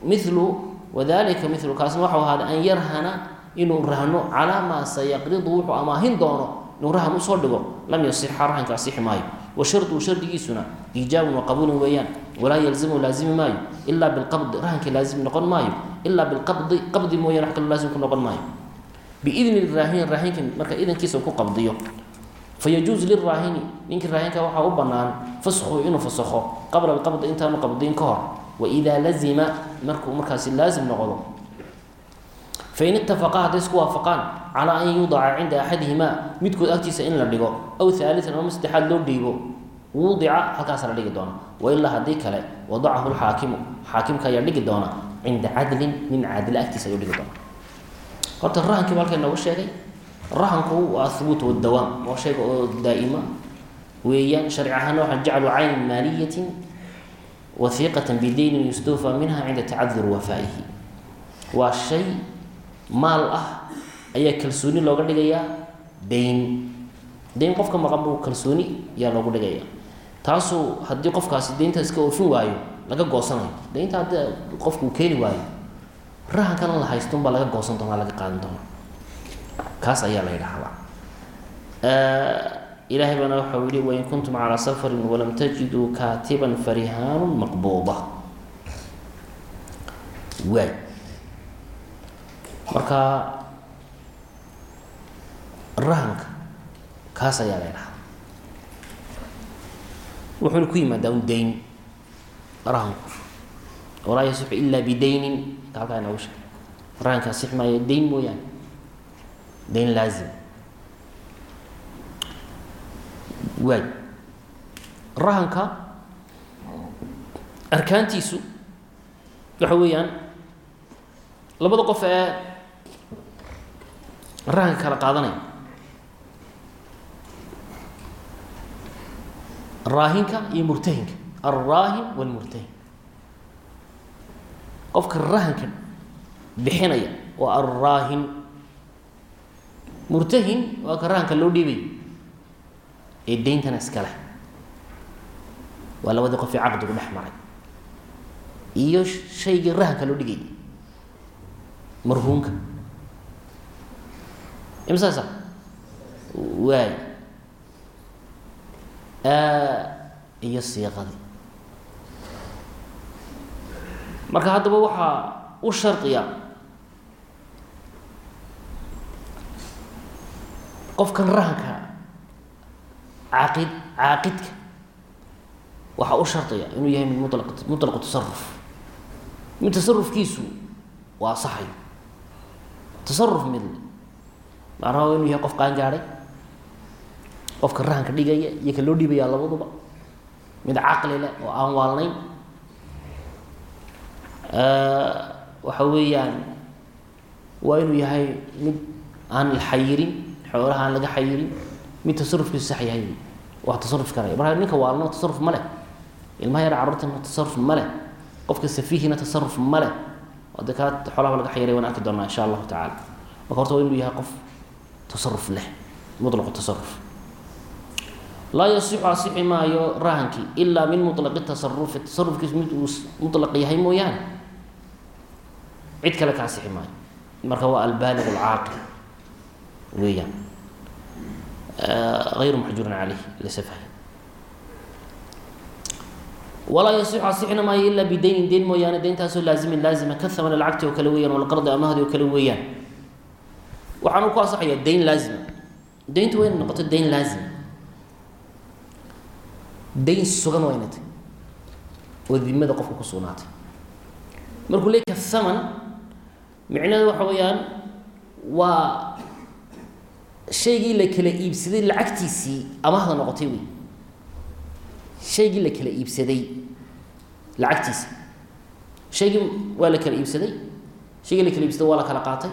milu wadalika milu kaasna waxau ahaaday an yarhana inuu rahno calaa maa sayaqridu wuxuu amaahin doono inuu rahan u soo dhigo. Lam yasixa rahanka asixi maayo. Wa sharduhu shardigiisuna iijaabun wa qabuulun weeyaan. Walaa yalzimu laazimi maayo ilaa bilqabdi rahankii laazim noqon maayo ilaa bilqabdi qabdi mooyaan wax kaloo laazim ku noqon maayo. Biidni raahini raahinka marka idankiisa ku qabdiyo. Fayajuuzu liraahini ninkii raahinka waxaa u banaan fasxu inuu fasakho qabla alqabdi intaanu qabdiin ka hor. Waidaa lazima markuu markaasi laazim noqdo fain itafaqaa hadday isku waafaqaan calaa an yudaca cinda axadihimaa midkood agtiisa in la dhigo aw haalian ama saddexaad loo dhiibo wudica halkaasa la dhigi doona wailaa haddii kale wadacahu lxaakimu xaakimka ayaa dhigi doona cinda cadlin nin caadila agtiisa ayuu dhigi doona horta rahankiiba halkay noogu sheegay rahanku waa ahubuut wadawaam waa shayga oo daa'ima weeyaan sharci ahaana waxaa jaclu caynin maaliyatin wahiiqatan bideynin yustawfaa minha cinda tacadur wafaa'ihi waa shay maal ah ayaa kalsooni looga dhigayaa dayn dayn qofka maqan kalsooni ayaa loogu dhigaya taasuu haddii qofkaasi deynta iska oofin waayo laga goosanayo deynta haddii qofku uu keeni waayo rahankana la hayston baa laga goosan doona laga qaadan doona kaas ayaa la yidhaahdaa ilaahay baana waxau yihi wain kuntum calaa safarin walam tajiduu kaatiban farihaanu maqbuuda. Waay. Marka rahanka kaas ayaa la ydhahaa wuxuuna ku yimaadaa un dayn rahanku walaa yasixu ilaa bidaynin ka halkaa inoogu sheeg raahinka iyo murtahinka alraahin walmurtahin qofka rahanka bixinaya waa alraahin murtahin waa ka rahanka loo dhiibay ee deyntana iskale waa labadii qof ee caqdigu dhex maray iyo shaygii rahanka loo dhigay marhuunka imsaasa waay iyo siiqadii marka haddaba waxaa u shardiya qofkan rahanka caaqid caaqidka waxaa u shardiya inuu yahay mid mulaq mutlaqu tasaruf mid tasarufkiisu waa saxayo tasaruf mid macnaha inuu yahay qof qaangaadhay qofka rahanka dhigaya iyo ka loo dhiibaya labaduba. Mid caqli leh oo aan waalnayn waxa weeyaan waa inuu yahay mid aan la xayirin xoolaha aan laga xayirin mid tasarufkiisu sax yahay. Wax tasaruf karaya marka ninka waalno tasaruf ma leh. Ilmaha yar carruurtana tasaruf ma leh. Qofka safiihina tasaruf ma leh. De kaa xoolaha laga xayiray waan arki doonaa insha allahu tacaala. Marka horta waa inuu yahay qof tasaruf leh mutlaqu tasaruf. Laa yasixu asixi maayo rahankii ilaa min mutlaqi tasarufi tasarufkiisu mid uu mutlaq yahay mooyaane cid kale ka asixi maayo. Marka waa albaaliq alcaaqil weeyaan. غayru maxjuurin caleyh lisafh walaa yasixu asixna maayo ilaa bidaynin deyn mooyaane deyntaasoo laazimin laazima ka hamana lacagti oo kale weeyaan walqardi amahdi oo kale weeyaan. Waxaanu ku asaxayaa dayn laazima. Dayntu wayna noqoto dayn laazima. Dayn sugan waa inay tahy oo dimada qofka ku sugnaatay. Markuu leey kahaman micnaheedu waxa weeyaan waa shaygii la kala iibsaday lacagtiisii amahda noqotay wey shaygii la kala iibsaday lacagtiisa. Shaygii waa la kala iibsaday. Shaygii la kala iibsaday waa la kala qaatay.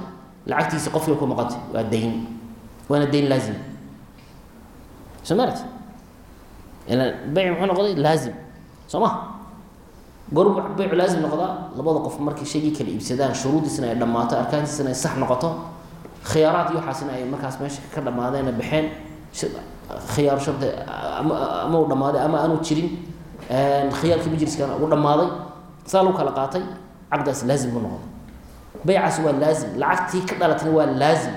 Lacagtiisi qofkii ku maqantay waa dayn waana dayn laazim. Soo maarati ila beyc muxuu noqday laazim. Soo ma goormu beycu laazim noqdaa labada qof markay shaygii kala iibsadaan shuruuddiisna ay dhammaato arkaantiisana ay sax noqoto khiyaaraad iyo waxaasina ay markaas meesha ka dhammaadeen baxeen khiyaar shardi ama uu dhammaaday ama aanu jirin khiyaarkii majliskana uu dhammaaday saa lagu kala qaatay caqdaas laazim buu noqday. Beycaasi waa laazim lacagtii ka dhalatayna waa laazim.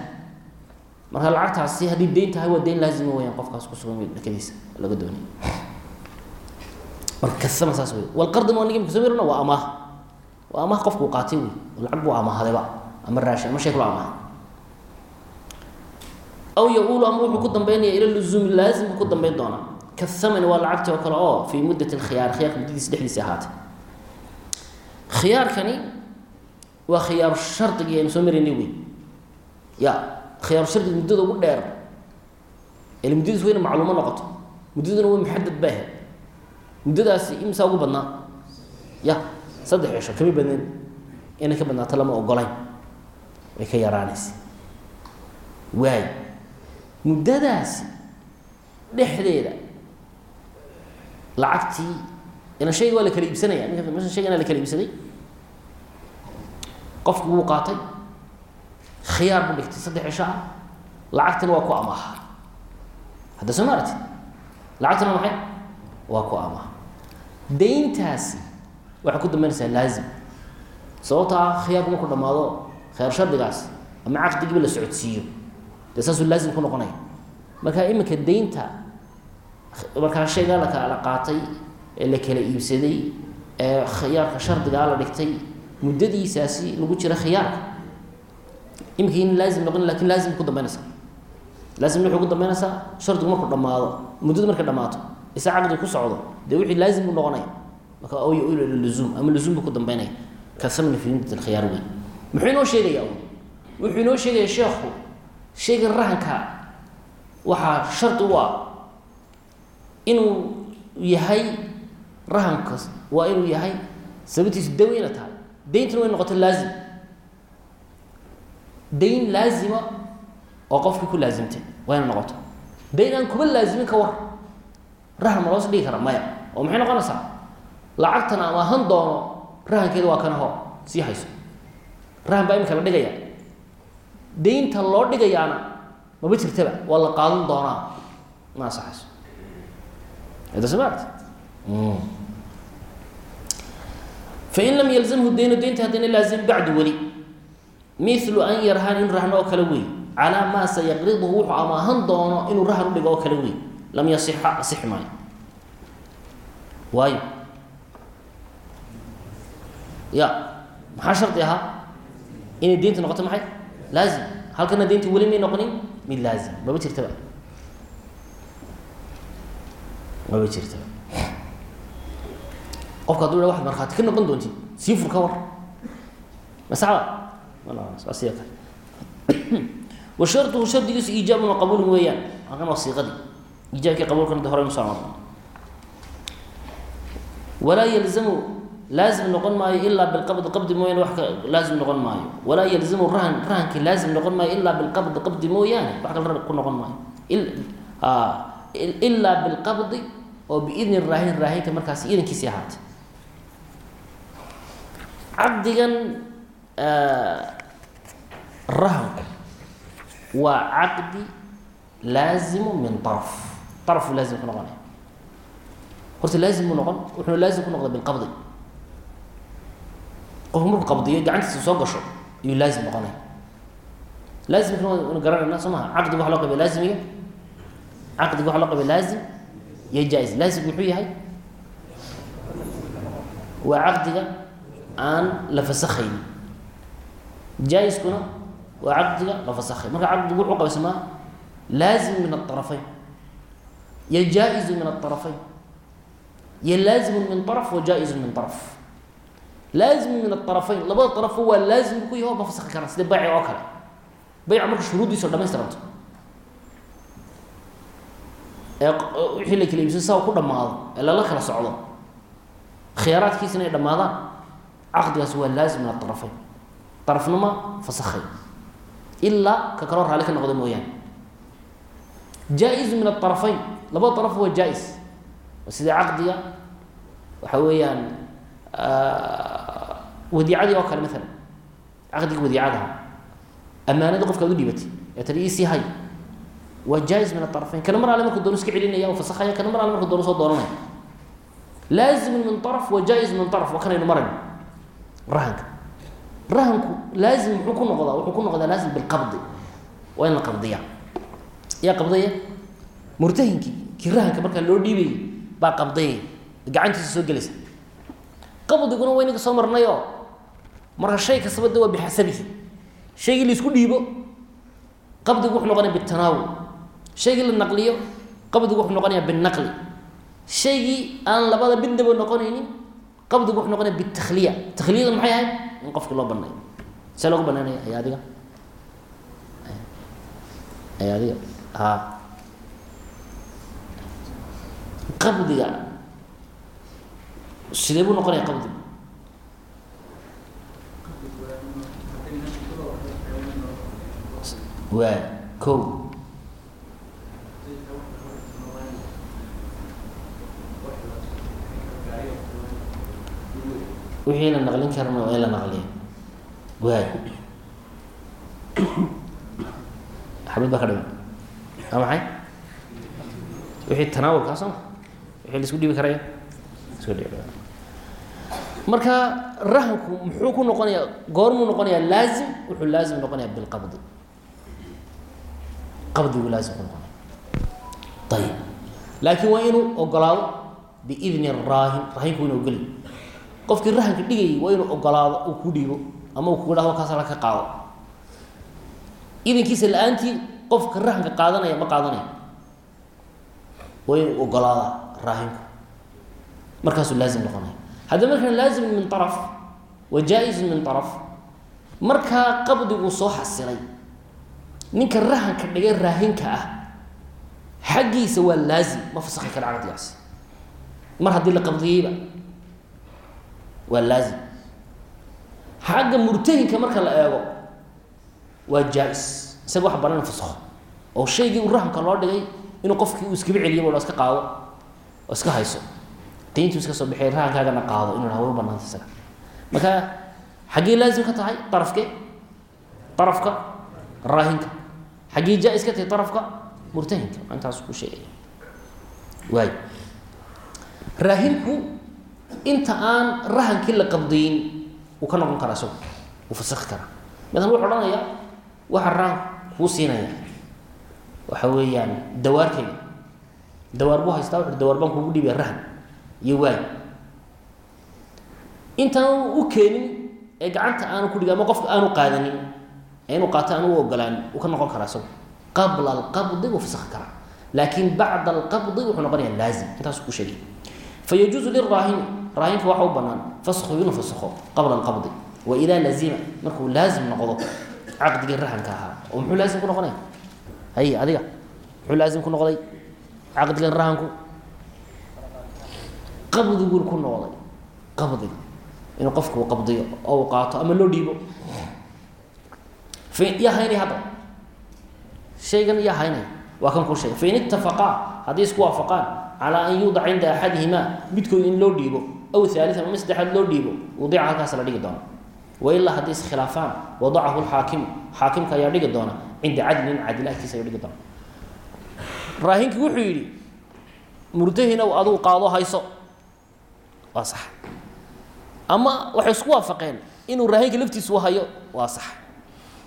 Marka lacagtaasi haddii dayn tahay waa dayn laazima weyaan qofkaas kusugan dhakadiisa laga doonay marka kasama saas wey walqardi ma nigi ku soo mirna waa amaah. Waa amaah qofku uu qaatay wey lacag buu amaahadayba ama raashin ama shay kula amaahay aw yaquulu ama wuxuu ku dambeynaya ila luzuumi laazim buu ku dambeyn doonaa. Kahamani waa lacagtii oo kale oo fii muddat lkhiyaar khiyaarka muddadiisa dhexdiisa ahaatay. Khiyaarkani waa khiyaaru shardigii aynu soo maraynay wey ya khiyaaru shardiga muddada ugu dheer. Ele muddadiis wayna macluumo noqoto. Muddaduna way muxadad ba ahayd muddadaasi imsaa ugu badnaa ya saddex cisho kama badnayn inay ka badnaato lama ogolayn way ka yaraanaysa waay muddadaasi dhexdeeda lacagtii ila shayga waa la kala iibsanaya ninka shaygana la kala iibsaday qofku wuu qaatay khiyaar buu dhigtay saddex cisho ah lacagtana waa ku amaaha hadda soo maarati lacagtana maxay waa ku amaaha dayntaasi waxay ku dambeynaysaa laazim. Sababta ah khiyaarku markuu dhamaado khiyaar shardigaas ama caqdigiiba la socodsiiyo. Dee saasuu laazim ku noqonaya. Marka iminka daynta markaa shaygaa la kala qaatay ee la kala iibsaday ee khiyaarka shardigaa la dhigtay muddadiisaasi lagu jira khiyaarka iminka in laazim noqon laakiin laazim ku dambeynaysaa laazimna waxay ku dambeynaysaa shardigu markuu dhamaado muddadu markay dhamaato isa caqdi ku socdo. Dee wixii laazim buu noqonaya marka ila luzuum ama luzuum buu ku dambeynaya ka samni fi muddat alkhiyaar wey muxuu inoo sheegaya wuxuu inoo sheegaya sheekhu shaygan rahanka. Waxaa shardi u ah inuu yahay rahankas waa inuu yahay sababtiisu daweyna tahay. Dayntuna way noqoto laazim. Dayn laazima oo qofkii ku laazimtay waa ina noqoto dayn aan kuba laazimin ka war rahan ma loos dhigi kara maya. Oo maxay noqonaysaa? Lacagtan ama ahan doono rahankeeda waa kana ho sii hayso. Rahan baa imika la dhigaya. Daynta loo dhigayaana maba jirtaba waa la qaadan doonaa. Ma ansaxayso maarti fain lam yalzamhu daynu daynta haddayna laazim bacdu weli. Milu an yarhan in rahno oo kale wey calaa maa sayaqriduhu wuxuu amaahan doono inuu rahan udhigo oo kale wey lam yasixa asixi maayo waayo ya maxaa shardi ahaa inay deynta noqoto maxay laazim halkana deynta weli may noqonin mid laazim maba jirtaba maba jirtaba qofka haduu ha waxad markhaati ka noqon doontid sii fur ka war masaxba siya kale wa sharduhu shardigiisu iijaabun wa qabuulun weeyaan halkan waa siiqadii iijaabkii qabuulkana de soo marnay walaa yalzamu laazim noqon maayo ilaa bilqabdi qabdi mooyaane wax laazim noqon maayo. Walaa yalzamu rahan rahankii laazim noqon maayo ilaa bilqabdi qabdi mooyaane wax kale ku noqon maayo. Ilaa bilqabdi oo biidni raahin raahinka markaas idankiisii ahaatay. Caqdigan rahanku waa caqdi laazimu min araf arafuu qabay qabay waa caqdiga la fasakhay marka caqdigu wuxuu qabaysamaa laazim min aarafayn iyo jaa-izu min aarafayn iyo laazimu min araf wa jaa-izu min araf laazimu min aarafayn labada arafo waa laazim ku yaho ma fasakhi karaan sida bayci oo kale bayca marka shuruuddiiso dhamaystiranto wixii la kala iibsan saa ku dhamaado ee lala kala socdo khiyaaraadkiisina ay dhammaadaan caqdigaas waa laazim min aarafayn arafnima fasakhay ilaa ka labada araf waa jaa-is sida caqdiga waxa weeyaan wadiicadii oo kale maalan caqdiga wadiicadaha. Amaanada qofkaad u dhiibatay ee tani ii sii hay. Waa jaa-is min aarafayn kana mar alle markuu doono iska celinaya oo fasakhaya kana mar alle markuu doono soo doonanaya laazimun min araf wa jaa-is min araf waa kanaynu marayno rahanka. Rahanku laazim muxuu ku noqdaa wuxuu ku noqdaa laazim bilqabdi waa in la qabdiya yaa qabdaya murtahinkii kii rahanka markaa loo dhiibayay baa qabdayaya gacantiisa soo gelaysa. Qabdiguna waa inaga soo marnayoo marka shay kastaba waa bixasabihi. Shaygii la isku dhiibo qabdigu wuxuu noqonaya bitanaawul shaygii la naqliyo qabdigu wuxuu noqonaya binaqli shaygii aan labada midnaba noqonaynin qabdigu wuxuu noqonaya bitakhliya takhliyada maxay ahayd? In qofki loo banayo see loogu banaanaya ay adiga. Ay adiga. Ha qabdiga. Sidee buu noqonaya qabdigu waa ko wixii la naqlin karana waa in la naqliya waay xabad baa ka dhiman waa maxay? Wixii tanaawulkaa soo ma wixii la isku dhiibi karaya marka rahanku muxuu ku noqonayaa goormuu noqonayaa laazim? Wuxuu laazim noqonayaa bilqabdi. Qabdigu laazim ku noqonaya. Ayib laakiin waa inuu ogolaado biidni raahin raahinku inuu geli qofkii rahanka dhigayay waa inuu ogolaado uu ku dhiibo ama uu kugu dhahdo kaas la ka qaado. Idankiisa la'aantii qofka rahanka qaadanaya ma qaadanaya. Waa inuu ogolaadaa raahinku markaasuu laazim noqonaya haddii markaan laazimun min araf wa jaa-izun min araf markaa qabdiguu soo xasilay ninka rahanka dhigay raahinka ah xaggiisa waa laazim. Ma fasakhi kara caqdigaasi mar haddii la qabdiyeyba waa laazim. Xagga murtahinka marka la eego waa jaa-is. Isaga wax banan fasakho oo shaygii uu rahanka loo dhigay inuu qofkii uu iskaba celiyo o iska qaado iska hayso. Dayntuu iska soo bixiy rahankaagana qaado inu ha wa banaanta isaga? Marka xaggee laazim ka tahay arafke arafka raahinka. Xaggee jaa-is ka tahay arafka murtahinka. Intaas ku sheegaya waay. Raahinku inta aan rahankii la qabdiyin wuu ka noqon karaa isagu. Wuu fasakhi karaa. Maala wuxu odhanaya waxa rahan kuu siinaya waxa weeyaan dawaarkayga dawaar buu haystaa wuxu dawaar baan kuugu dhiibaya rahan iyo waay intaan u keenin ee gacanta aanu ku dhigi ama qofka aanu qaadanin ee inuu qaato aanu u ogolaanin wuu ka noqon karaa isagu. Qabla alqabdi wuu fasakhi karaa. Laakin bacda alqabdi wuxuu noqonaya laazim intaasu ku sheegay. Fayajuuzu liraahini raahinka waxa u banaan fasku inuu fasakho qabla alqabdi. Waidaa lazima markuu laazim noqdo caqdigii rahanka ahaa oo muxuu laazim ku noqonaya hay adiga muxuu laazim ku noqday caqdigan rahanku. Qabdiguu ku noqday qabdiga inuu qofku qabdiyo oo uu qaato ama loo dhiibo. Yaa haynay hadda. Shaygan yaa haynay waa kan kuu sheegay fain itafaqaa haddii isku waafaqaan calaa an yuudaca cinda axadihimaa midkood in loo dhiibo aw haalian ama saddexaad loo dhiibo wadica halkaas la dhigi doona wailaa haddii iskhilaafaan wadacahu lxaakimu xaakimka ayaa dhigi doona cinda cadlin cadil agtiisa dhigi doona raahinkii wuxuu yidhi murtahinow aduu qaado hayso. Waa sax. Ama waxay isku waafaqeen inuu raahinka laftiisu hayo. Waa sax.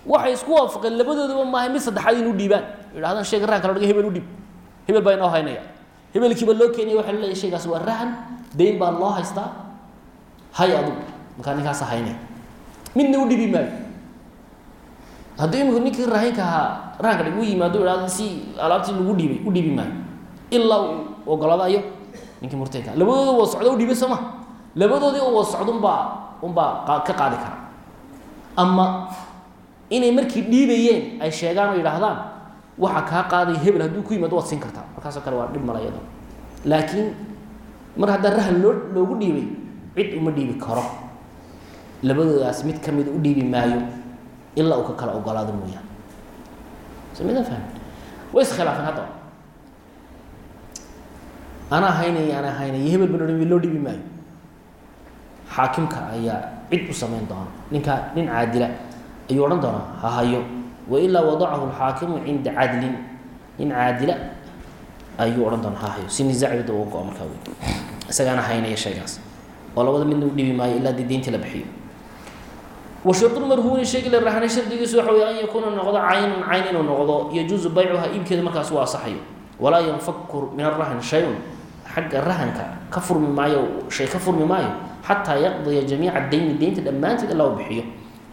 Waxay isku waafaqeen labadoodaba maahay mid saddexaad inuu dhiibaan. Yidhahdaan shayga rahanka la dhiga hebel u dhiib. Hebel baa inoo haynaya. Hebelkiiba loo keenaya waxa la leeyahy shaygaas waa rahan dayn baa loo haystaa. Hay adugu markaa ninkaasa haynaya. Midna u dhibi maayo haddii imika ninkii raahinka ahaa rahanka dhig u yimaado ihahdo si alaabtii lagu dhiibay u dhiibi maayo ilaa uu ninkii murtahinka labadooda wada socdo u dhiibay soo ma labadoodii oo wada baa unbaa ka qaadi kara ama inay markii dhiibayeen ay sheegaan oo yidhaahdaan waxa kaa qaadaya hebel hadduu ku yimaado waad siin kartaa markaasoo kale waa dhib mala iyado laakiin mar haddaan rahan loo loogu dhiibay cid uma dhiibi karo labadoodaas mid ka mida u dhiibi maayo ilaa uu ka kala ogolaado mooyaan dhiibi maayo. Xaakimka ayaa cid u samayn doona. Ninkaa nin caadila ayuu odhan doonaa ha wailaa wadacahu lxaakimu cinda cadlin. Nin caadila ayuu odhan doonaa ha si nizaacibada uga go-o markaa wey isagaana haynaya shaygaas. Oo labada midna u dhibi maayo ilaa dee deyntii la bixiyo wa shardulmarhuuni shaygi la shardigiisu waxa wey an yakuuna noqdo caynan cayn inuu noqdo yajuusu baycuha iibkeeda markaas waa asaxayo walaa yanfaku min arahn shayun xagga rahanka ka furmi maayo shay ka furmi maayo xataa yaqdiya jamiica dayni deynta dhammaanteed ilaa uu bixiyo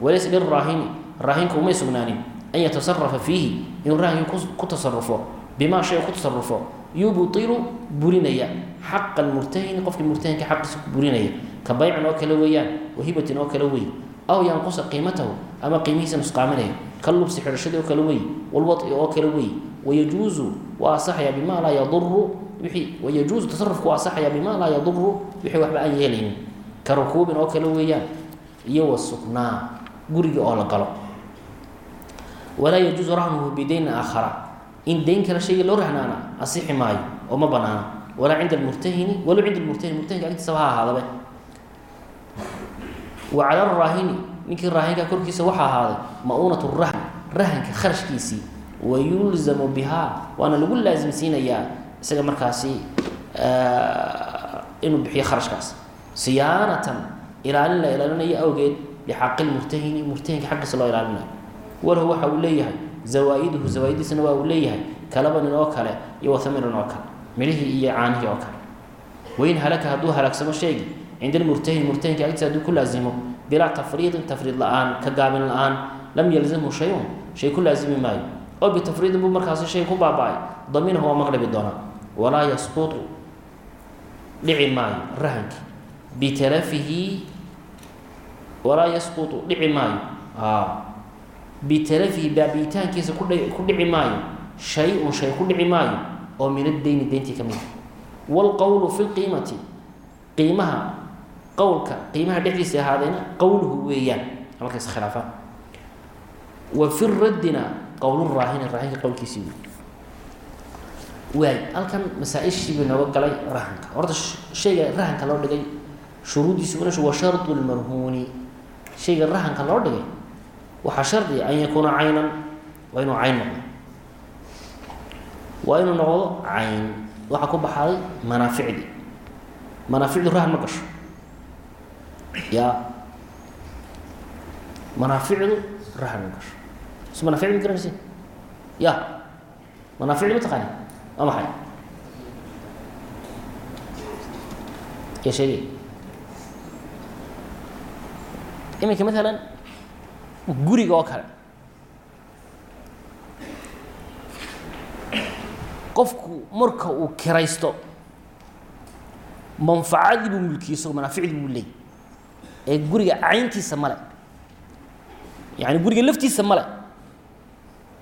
walaysa liraahini raahinka umay sugnaanin an yatasarafa fiihi inuu rahankii ku tasarufo bimaa shay ku tasarufo yubtilu burinaya xaqa murtahini qofkii murtahinka xaqiisa ku burinaya ka baycin oo kale weeyaan wahibatin oo kale wey aw yanqusa qiimatahu ama qiimihiisa nusqaaminaya ka lubsi xidhashadii oo kale wey walwai oo kale wey wayajuuzu waa asaxaya bimaa laa yaduru wayajuuzu tasarufku waa asaxaya laa yaduru wixii waxba aan yeelaynin ka rukuubin oo kale weeyaan iyo wasuknaa guriga oo la galo walaa yajuusu rahnuhu bidaynin aakhara in dayn kale shayga loo rahnaana asixi maayo oo ma banaana walaa cinda almurtahini walow cinda almurtahini murtahinka agtiisaba ha ahaadabe wa cala araahini ninkii raahinka korkiisa waxaa ahaaday ma-uunatu rahn rahanka kharashkiisii wa yulzamu bihaa waana lagu laasimsiinayaa isaga markaasi inuu bixiyo kharashkaas. Siyaanatan ilaalin la ilaalinayo awgeed lixaqi lmurtahini murtahinka xaqiisa loo ilaalinayo. Walahu waxa uu leeyahay zawaa-iduhu zawaa-idiisana waa uu leeyahay kalabanin oo kale iyo wathamirin oo kale midhihii iyo caanihii oo kale. Wain halaka hadduu halaagsamo sheegi cinda almurtahin murtahinka agtiisa hadduu ku laasimo bilaa tafriidin tafriid la'aan ka gaabin la'aan lam yalzimhu shay-un shay ku laasimi maayo oo bitafriidin buu markaasi shay ku baaba-ay waa maqlibi doonaa walaa yasqutu dhici maayo rahanki bitalafihi walaa yasqutu dhici maayo bitalafihi baabitaankiisa ku dhici maayo shay-un shay ku dhici maayo oo min addeyni deyntii ka mid waalqowlu fi lqiimati qiimaha qowlka qiimaha dhexdiisa ahaadayna qowluhu weeyaan. Marka iskhilaafaan wa fi raddina qowluraahini raahinka qowlkiisii wey waay halkan masaa-ishii buu nooga galay rahanka. Horta shayga rahanka loo dhigay shuruuddiisu nshu wa shardu lmarhuuni shayga rahanka loo dhigay waxaa shardiga an yakuuna caynan waa inuu cayn noqdo. Waa inuu noqdo cayn. Waxaa ku baxday manaaficdii manaaficdu rahan ma gasho ya. Manaaficdu rahan ma gasho. S manaaficdi ma garanaysi ya. Manaaficdi ma taqaani waa maxay? Ya sheegay iminka maalan guriga oo kale. Qofku marka uu kiraysto manfacadii buu mulkiyey isagoo manaaficdii buu leeyay ee guriga cayntiisa male yani guriga laftiisa male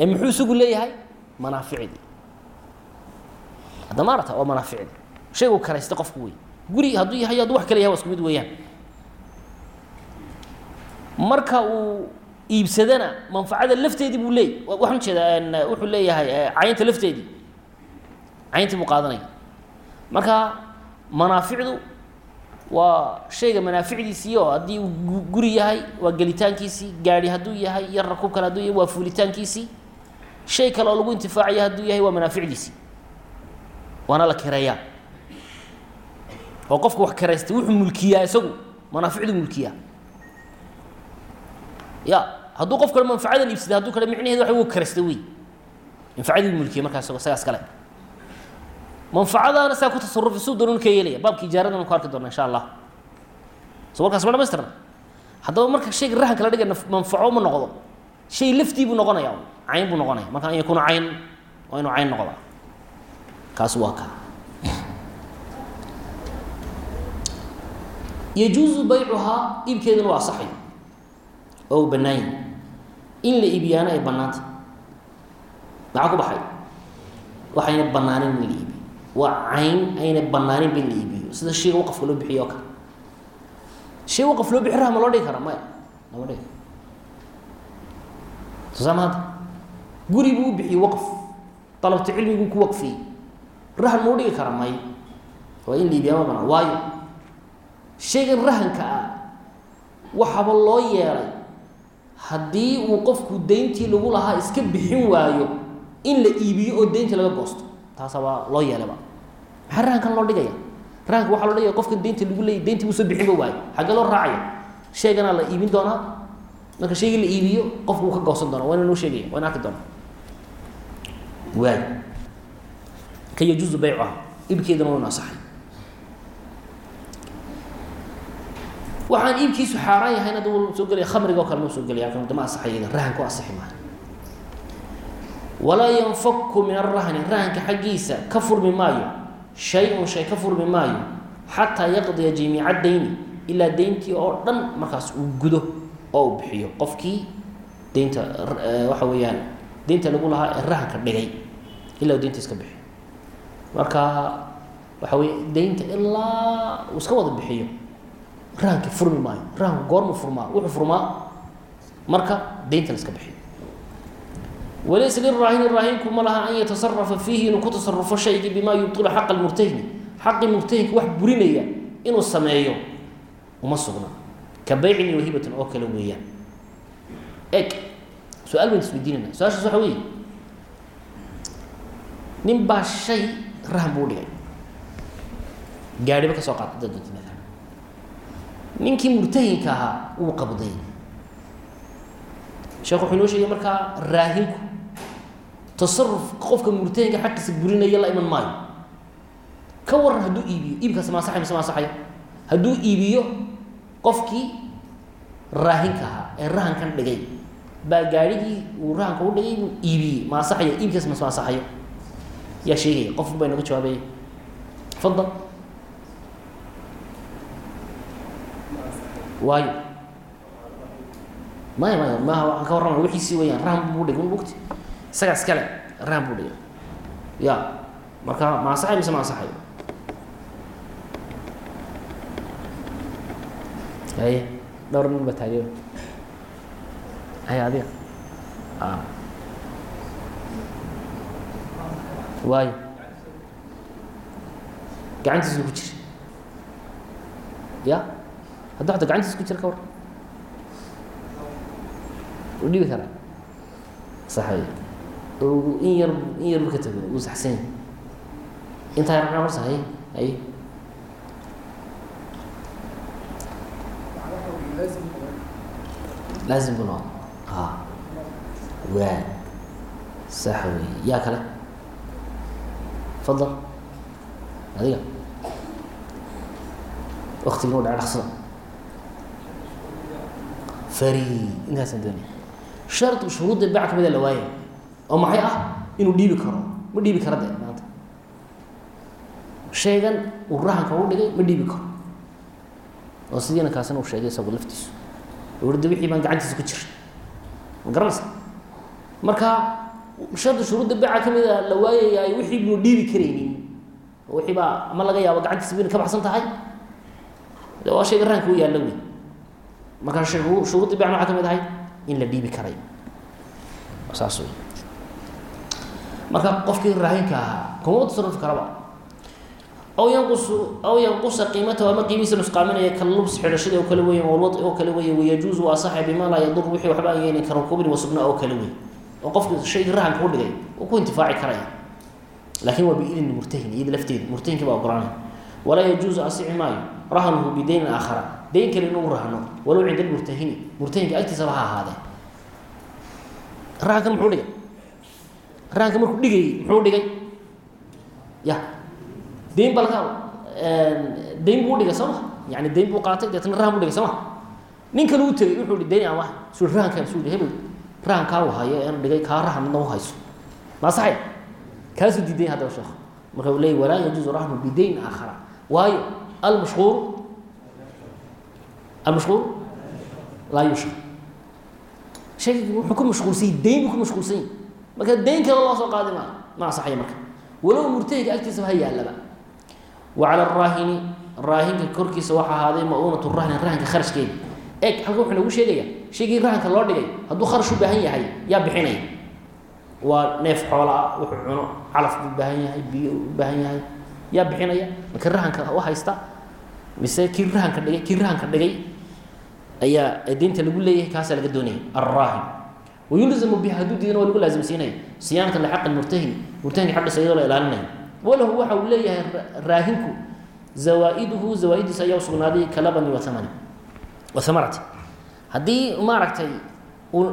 ee muxuu isagu leeyahay? Manaaficdii hadda maarata waa manaaficdii shaygu kiraysta qofku wey guri hadduu yahay hadduu wax kale yahay waa isku mid weeyaan. Marka uu iibsadana manfacada lafteedii buu leeyay waxaan u jeedaa wuxuu leeyahay caynta lafteedii. Cayntii buu qaadanaya. Marka manaaficdu waa shayga manaaficdiisii oo haddii uu guri yahay waa gelitaankiisii gaari hadduu yahay iyo rakuub kale hadduu yahay waa fuulitaankiisii. Shay kale oo lagu intifaacayo hadduu yahay waa manaaficdiisii waana la kireeyaa. Oo qofka wax kiraystay wuxuu mulkiyaa isagu. Manaaficdu mulkiyaa. Ya hadduu qof kale manfacadan iibsaday hadduu kale micnaheed waa wuu kiraystay wey manfacadii buu mulkiyay markaas isagaas kale manfacadaana saa ku tasarufi suu doonun ka yeelaya? Baabka ijaaradana ku arki doona insha allah. So markaas ma dhamaystiran? Haddaba marka shayga rahanka la dhigay manfaco ma noqdo. Shay laftii buu noqonaya cayn buu noqonaya marka an yakuuna cayn waa inuu cayn noqdaa. Kaas waa kaa yajuusu baycuhaa iibkeeduna waa asaxay oo uu bannaan yahay. In la iibiyaana ay bannaanta. Maxaa ku baxay? Waxayna bannaanin in la iibiyo waa cayn ayna bannaaninba in la iibiyo. Sida shayga waqafka loo bixiyo kale. Shay waqaf loo bixi raha ma loo dhigi kara maya. Lama dhigi hadda guri buu bixiyey waqf. Dalabta cilmiguu ku waqfiyey. Rahan mau dhigi kara may waa in la iibiyaa ma banaan. Waayo shaygan rahanka ah waxaaba loo yeelay haddii uu qofku deyntii lagu lahaa iska bixin waayo in la iibiyo oo deyntii laga goosto. Taasabaa loo yeelaba maxaa rahankan loo dhigaya? Rahanka waxaa loo dhigaya qofkan deynta lagu leeyay deyntii buu soo bixinba waayo xaggee loo raacaya shayganaa la iibin doonaa? Marka shaygii la iibiyo qofku uu ka goosan doona waa ina noo sheegaya waa ina arki doona waay ka yajuusu baycuha iibkeeduna waa inu asaxay waxaan iibkiisu xaaraan yahayn hadda wuu soo gelaya khamriga oo kale ma soo gelaya halkan dama asaxayada rahanku asixi maaha. Walaa yanfaku min arahni rahanka xaggiisa ka furmi maayo shay-un shay ka furmi maayo xataa yaqdiya jamiica dayni ilaa deyntii oo dhan markaas uu gudo oo uu bixiyo qofkii deynta waxa weeyaan deynta lagu lahaa ee rahanka dhigay ilaa uu deynta iska bixiyo marka waxa weye deynta ilaa uu iska wada bixiyo rahanki furmi maayo rahanku goormu furmaa wuxuu furmaa marka deynta la iska bixiyo walaysa liraahini raahinku ma laha an yatasarafa fiihi inuu ku tasarufo shaygii bimaa yubtilu xaqa lmurtahini xaqii murtahinka wax burinaya inuu sameeyo uma sugna. Ka baycin wahibatin oo kale weeyaan. Eg su'aal bayn isweydiinayna su'aashaas waxa weeye. Nin baa shay rahan buu dhigay. Gaadhiba ka soo qaata dad maala ninkii murtahinka ahaa wuu qabday. Sheekh wuxuu inoo sheegay markaa raahinku tasarufka qofka murtahinka xaqiisa burinaya la iman maayo. Ka waran hadduu iibiyo iibkaasi ma asaxay mise ma asaxayo hadduu iibiyo qofkii raahinka ahaa ee rahankan dhigay baa gaadhigii uu rahanka u dhigay buu iibiyey ma asaxayo iibkaasi mase ma asaxayo yaa sheegaya qof baa inaga jawaabaya fadal waayo. Maya maya maaha waxaan ka warramaya wixiisii weyaan rahan buu dhigay bugti isagaa iskale rahan buu dhigay ya. Marka ma asaxay mise ma asaxayo haye dhowr nin ba taageen haye adiga waayo gacantiisu ku jira ya. Hadda hata gacantiisa ku jira ka war dhibi karaa saxay in yar in yar ka tago uu saxsan yahay intaa yar marsa haye haye laazim bu noqda a waa. Sax wey yaa kale. Fadal. Adiga. Waktiga u dhaca dhaqsada fari. Intaasaan doonaya shardi shuruudda bac kamida la waaya oo maxay ah inuu dhiibi karo? Ma dhiibi kara de maanta. Shaygan uu rahanka u dhigay ma dhiibi karo. Oo sidiina kaasina uu sheegay isagu laftiisu. Warda wixii baan gacantiisa ku jira ma garanaysa marka shardi shuruudda baca ka mid a la waayayaay wixii binu dhiibi karaynin. Oo wixii baa ama laga yaabo gacantiisa bina ka baxsan tahay. De waa shayga rahanka u yaalla wey. Markaa shuruudii bac maxaa ka mid ahay? In la dhiibi karay. Saas wey marka qofkii raahinka ahaa kuma tasarufi karaba. Aw yanqusu aw yanqusa qiimatahu ama qiimihiisa nusqaaminaya kalubs xidhashadii oo kale weya walwadi oo kale weya wayajuuzu waa saxa bima laa yadur wixii waxba aan yeelin karo kubrin wasugna oo kale wey oo qofkii shaygii rahanka u dhigay uu ku intifaaci karaya laakin waa biidni murtahin iyada lafteeda murtahinkii baa ogolaanay walaa yajuuzu asixi maayo rahnuhu bidaynin aakhara. Dayn kale inuu rahno walow cinda murtahini murtahinka agtiisaba ha ahaadee. Rahankan muxuu dhigay rahanka markuu dhigayy muxuu dhigay ya. Dayn baa laga dayn buu udhigay soo ma yani dayn buu qaatay deetna rahan buu dhigay soo ma nin kale u tegay wuxuu hi dayn ama su rahankan su hebel rahankaa u hayo ean dhigay kaa rahan midna u hayso ma saxay kaasuu diiday haddaba sheekh marka uu leeyay walaa yajuuzu rahnu bidayn aakhara waayo almashhuuru almashquul laa yushra shayga wuxuu ku mashquulsan yahi dayn buu ku mashquulsan yahi marka dayn kale loo soo qaadi maayo ma marka. Walow murtahiga agtiisaba ha yaallaba. Wa cala araahini raahinka korkiisa waxaa ahaaday ma-uunatu rahnin rahanka kharashkeeda eeg halka wuxuu nagu sheegaya shaygii rahanka loo dhigay hadduu kharash u baahan yahay yaa bixinaya. Waa neef xoola ah wuxuu cuno calaf buu baahan yahay biyo u baahan yahay yaa bixinaya. Marka rahanka u haysta mise kii rahanka dhigay kii rahanka dhigay ayaa deynta lagu leeyahay kaasaa laga doonaya alraahin wayulzamu biha hadduu diidana waa lagu laasimsiinaya siyaanatan lixaqi murtahin murtahinka xaqiisa iyadoo la ilaalinaya walahu waxa uu leeyahay raahinku zawaa-iduhu zawaa-idiisa ayaa usugnaaday kalabani wa amani wa hamarati haddii maaragtay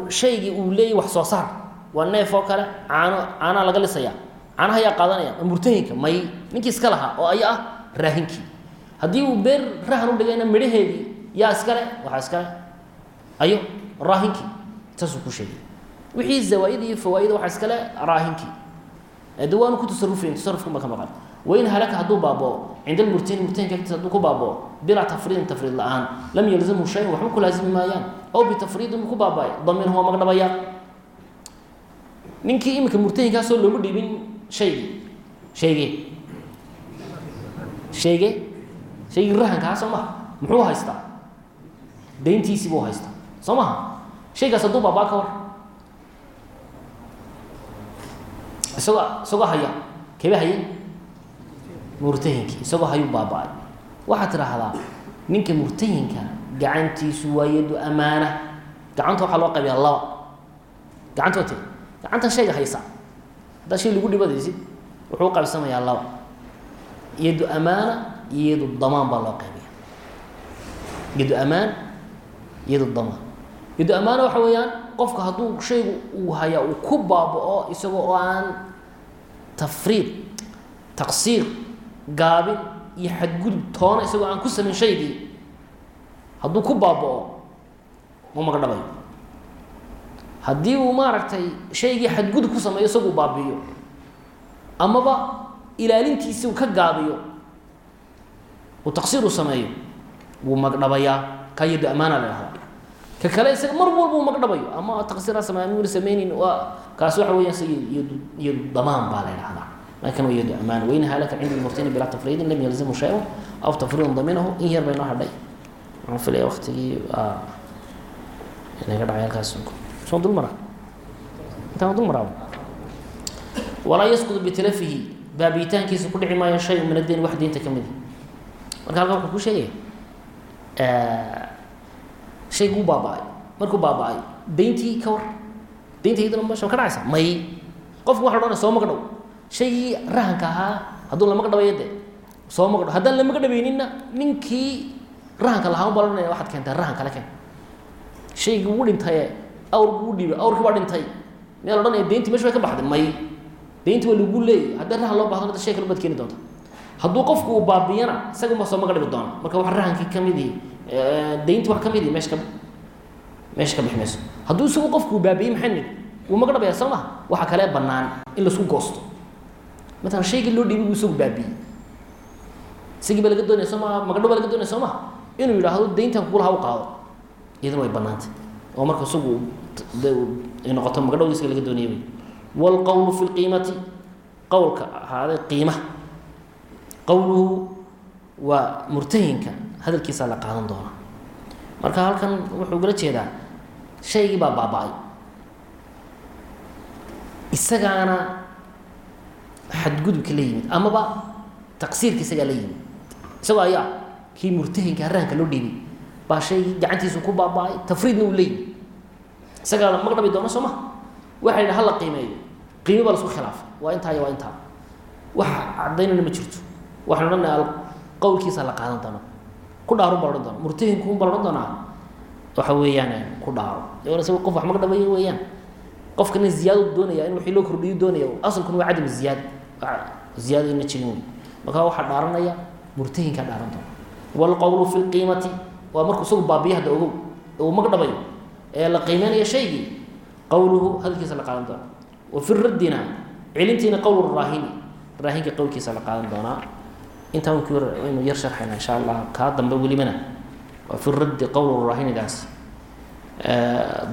shaygii uu leeyahy wax soo saar waa neef oo kale caano caanaa laga lisaya caanaha ayaa qaadanaya murtahinka may ninkii iska lahaa oo aya ah raahinkii haddii uu beer rahan taasuu ku sheegay. Wixii zawaa-id iyo fawaa-id waxaa iskale raahinkii de waanu ku tasarufayn tasarufkuma ka maqan. Wain halaka hadduu baaboo cinda almurtahin murtahinka agtiisa hadduu ku baaboo bilaa tafriidin tafriid la'aan. Lam yalzamhu shayan waxba ku laazimi maayaan? Ow bitafriidin ku baaba'ay daminhu waa magdhabaya ninkii iminka murtahinkaasoo looma dhiibin shaygii. Shaygee. Shaygee? Shaygii rahankaa soo maha muxuu haystaa? Dayntiisii buu haystaa. Soo maha shaygaas hadduu baabaa ka war isagoo isagoo haya kebe haye murtahinkii isagoo hayuu baaba-ay tidhaahdaa ninka murtahinka gacantiisu waa yadu amaana. Gacanta waxaa loo qaybiyaa laba. Gacanta tiri gacantan shayga haysa. Haddaa shay lagu dhibadaysid wuxuu u qaybsamayaa laba. Yadu amaana iyo yadu damaan baa loo qaybiya yadu amaan yadu damaan yadu amaana waxa weeyaan qofka hadduu shaygu uu hayaa uu ku baaba-o isagoo oo aan tafriid taqsiir gaabin iyo xadgudub toona isagoo aan ku samayn shaygii hadduu ku baaba-o ma magdhabayo. Haddii uu maaragtay shaygii xadgudub ku sameeyo isaguu baabi'iyo. Amaba ilaalintiisi uu ka gaabiyo uu taqsiir uu sameeyo wuu magdhabayaa kaa yadu amaana la ka kale isaga mar walba uu magdhabayo ama taqsiir ha samey ama samaynin waa kaas waxa weeyaan isaga iyadu iyadu damaan baa la dhahdaa laakin waa yadu amaan wain halaka cinda lmurtini bilaa tafriidin lam yalzamhu shay-un aw tafriidun daminahu in yar bay noo hadhay. Waxaan filaya waktigii inaga dhacay halkaas soo dul mara. Intaan dul maraa walaa yasqudu bitalafihi baabitaankiisa ku dhici maayo shay min addeyn wax diinta ka mid marka halkaa wuxuu ku sheegaya shayguu baaba-ay markuu baaba-ay dayntii ka war daynta iyadana meesha ka dhacaysa may. Qofku waxa odhanaya soo magdhow shaygii rahanka ahaa hadduu la magdhabayo de soo magdhow haddaan la magdhabayninna ninkii rahanka lahaa baa odhanaya waxaad keentaa rahan kale keen shaygii wuu dhintaye awr buu dhiibay awrkii baa dhintay. Meel odhanaya dayntii meesha bay ka baxday. May. Dayntii waa lagu leeyay. Haddii rahan loo bahdana shay kale baad keeni doonta. Hadduu qofku uu baabiyana isaga ma soo magdhabi doona. Marka wax rahankii ka daynti wax ka mid meesha meesha ka bixi hadduu isagu qofku uu baabiyey maxay wuu magdhabaya soo maha waxaa kale bannaan in la isku goosto matalan shaygii loo dhiibay buu isagu baabiyey isagii baa laga doonaya soo maha magdho laga doonaya soo maha inuu yidhaahdo dayntan kugulaha u qaado iyadana way bannaantay oo marka isagu ay noqoto magdhowda isaga laga doonaya waalqowlu fi lqiimati qowlka ahaaday qiimaha qowluhu waa murtahinka hadalkiisaa la qaadan doonaa marka halkan wuxuu gala jeedaa shaygii baa baaba-ay. Isagaana xadgudubka la yimid amaba taqsiirka isagaa la yimid. Isagoo ayaa kii murtahinka haraanka loo dhiibay baa shaygii gacantiisu ku baaba-ay tafriidna uu leeyihi isagaa la magdhabi doona soo maha waxa yidhi hala qiimeeyo. Qiime baa lasku khilaafay. Waa intaa iyo waa intaa. Wax caddaynana ma jirto. Waxaan odhanaya qowlkiisa la qaadan doona ku dhaarun baa odhan doona murtahinkuun baa odhan doonaa. Waxa weeyaan ku dhaaro qof wax magdhabaya weeyaan. Qofkana ziyaado doonaya in wixii loo kordhiyo doonaya asalkuna waa cadam ziyaada ziyaado ina jirin wey marka waxaa dhaaranaya murtahinkaa dhaaran doona waalqowlu fi lqiimati waa markuu isagu baabiya hadda ogow uu magdhabayo ee la qiimeynaya shaygii qowluhu hadalkiisa la qaadan doona wa fi raddina celintiina qowl raahini. Raahinka qowlkiisa la qaadan doonaa intaan waynu yar sharxayna insha allah kaa dambe welibana waa fi raddi qowl raahinidaas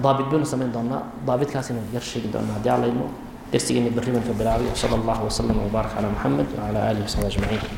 daabit baynu samayn doonaa daabitkaas aynu yar sheegi doonaa haddii alla idmo darsigeena berri baynu ka bilaabay sala allah waslama wbaarak calaa muxamed wcalaa aalihi wasaxbi ajmaciin.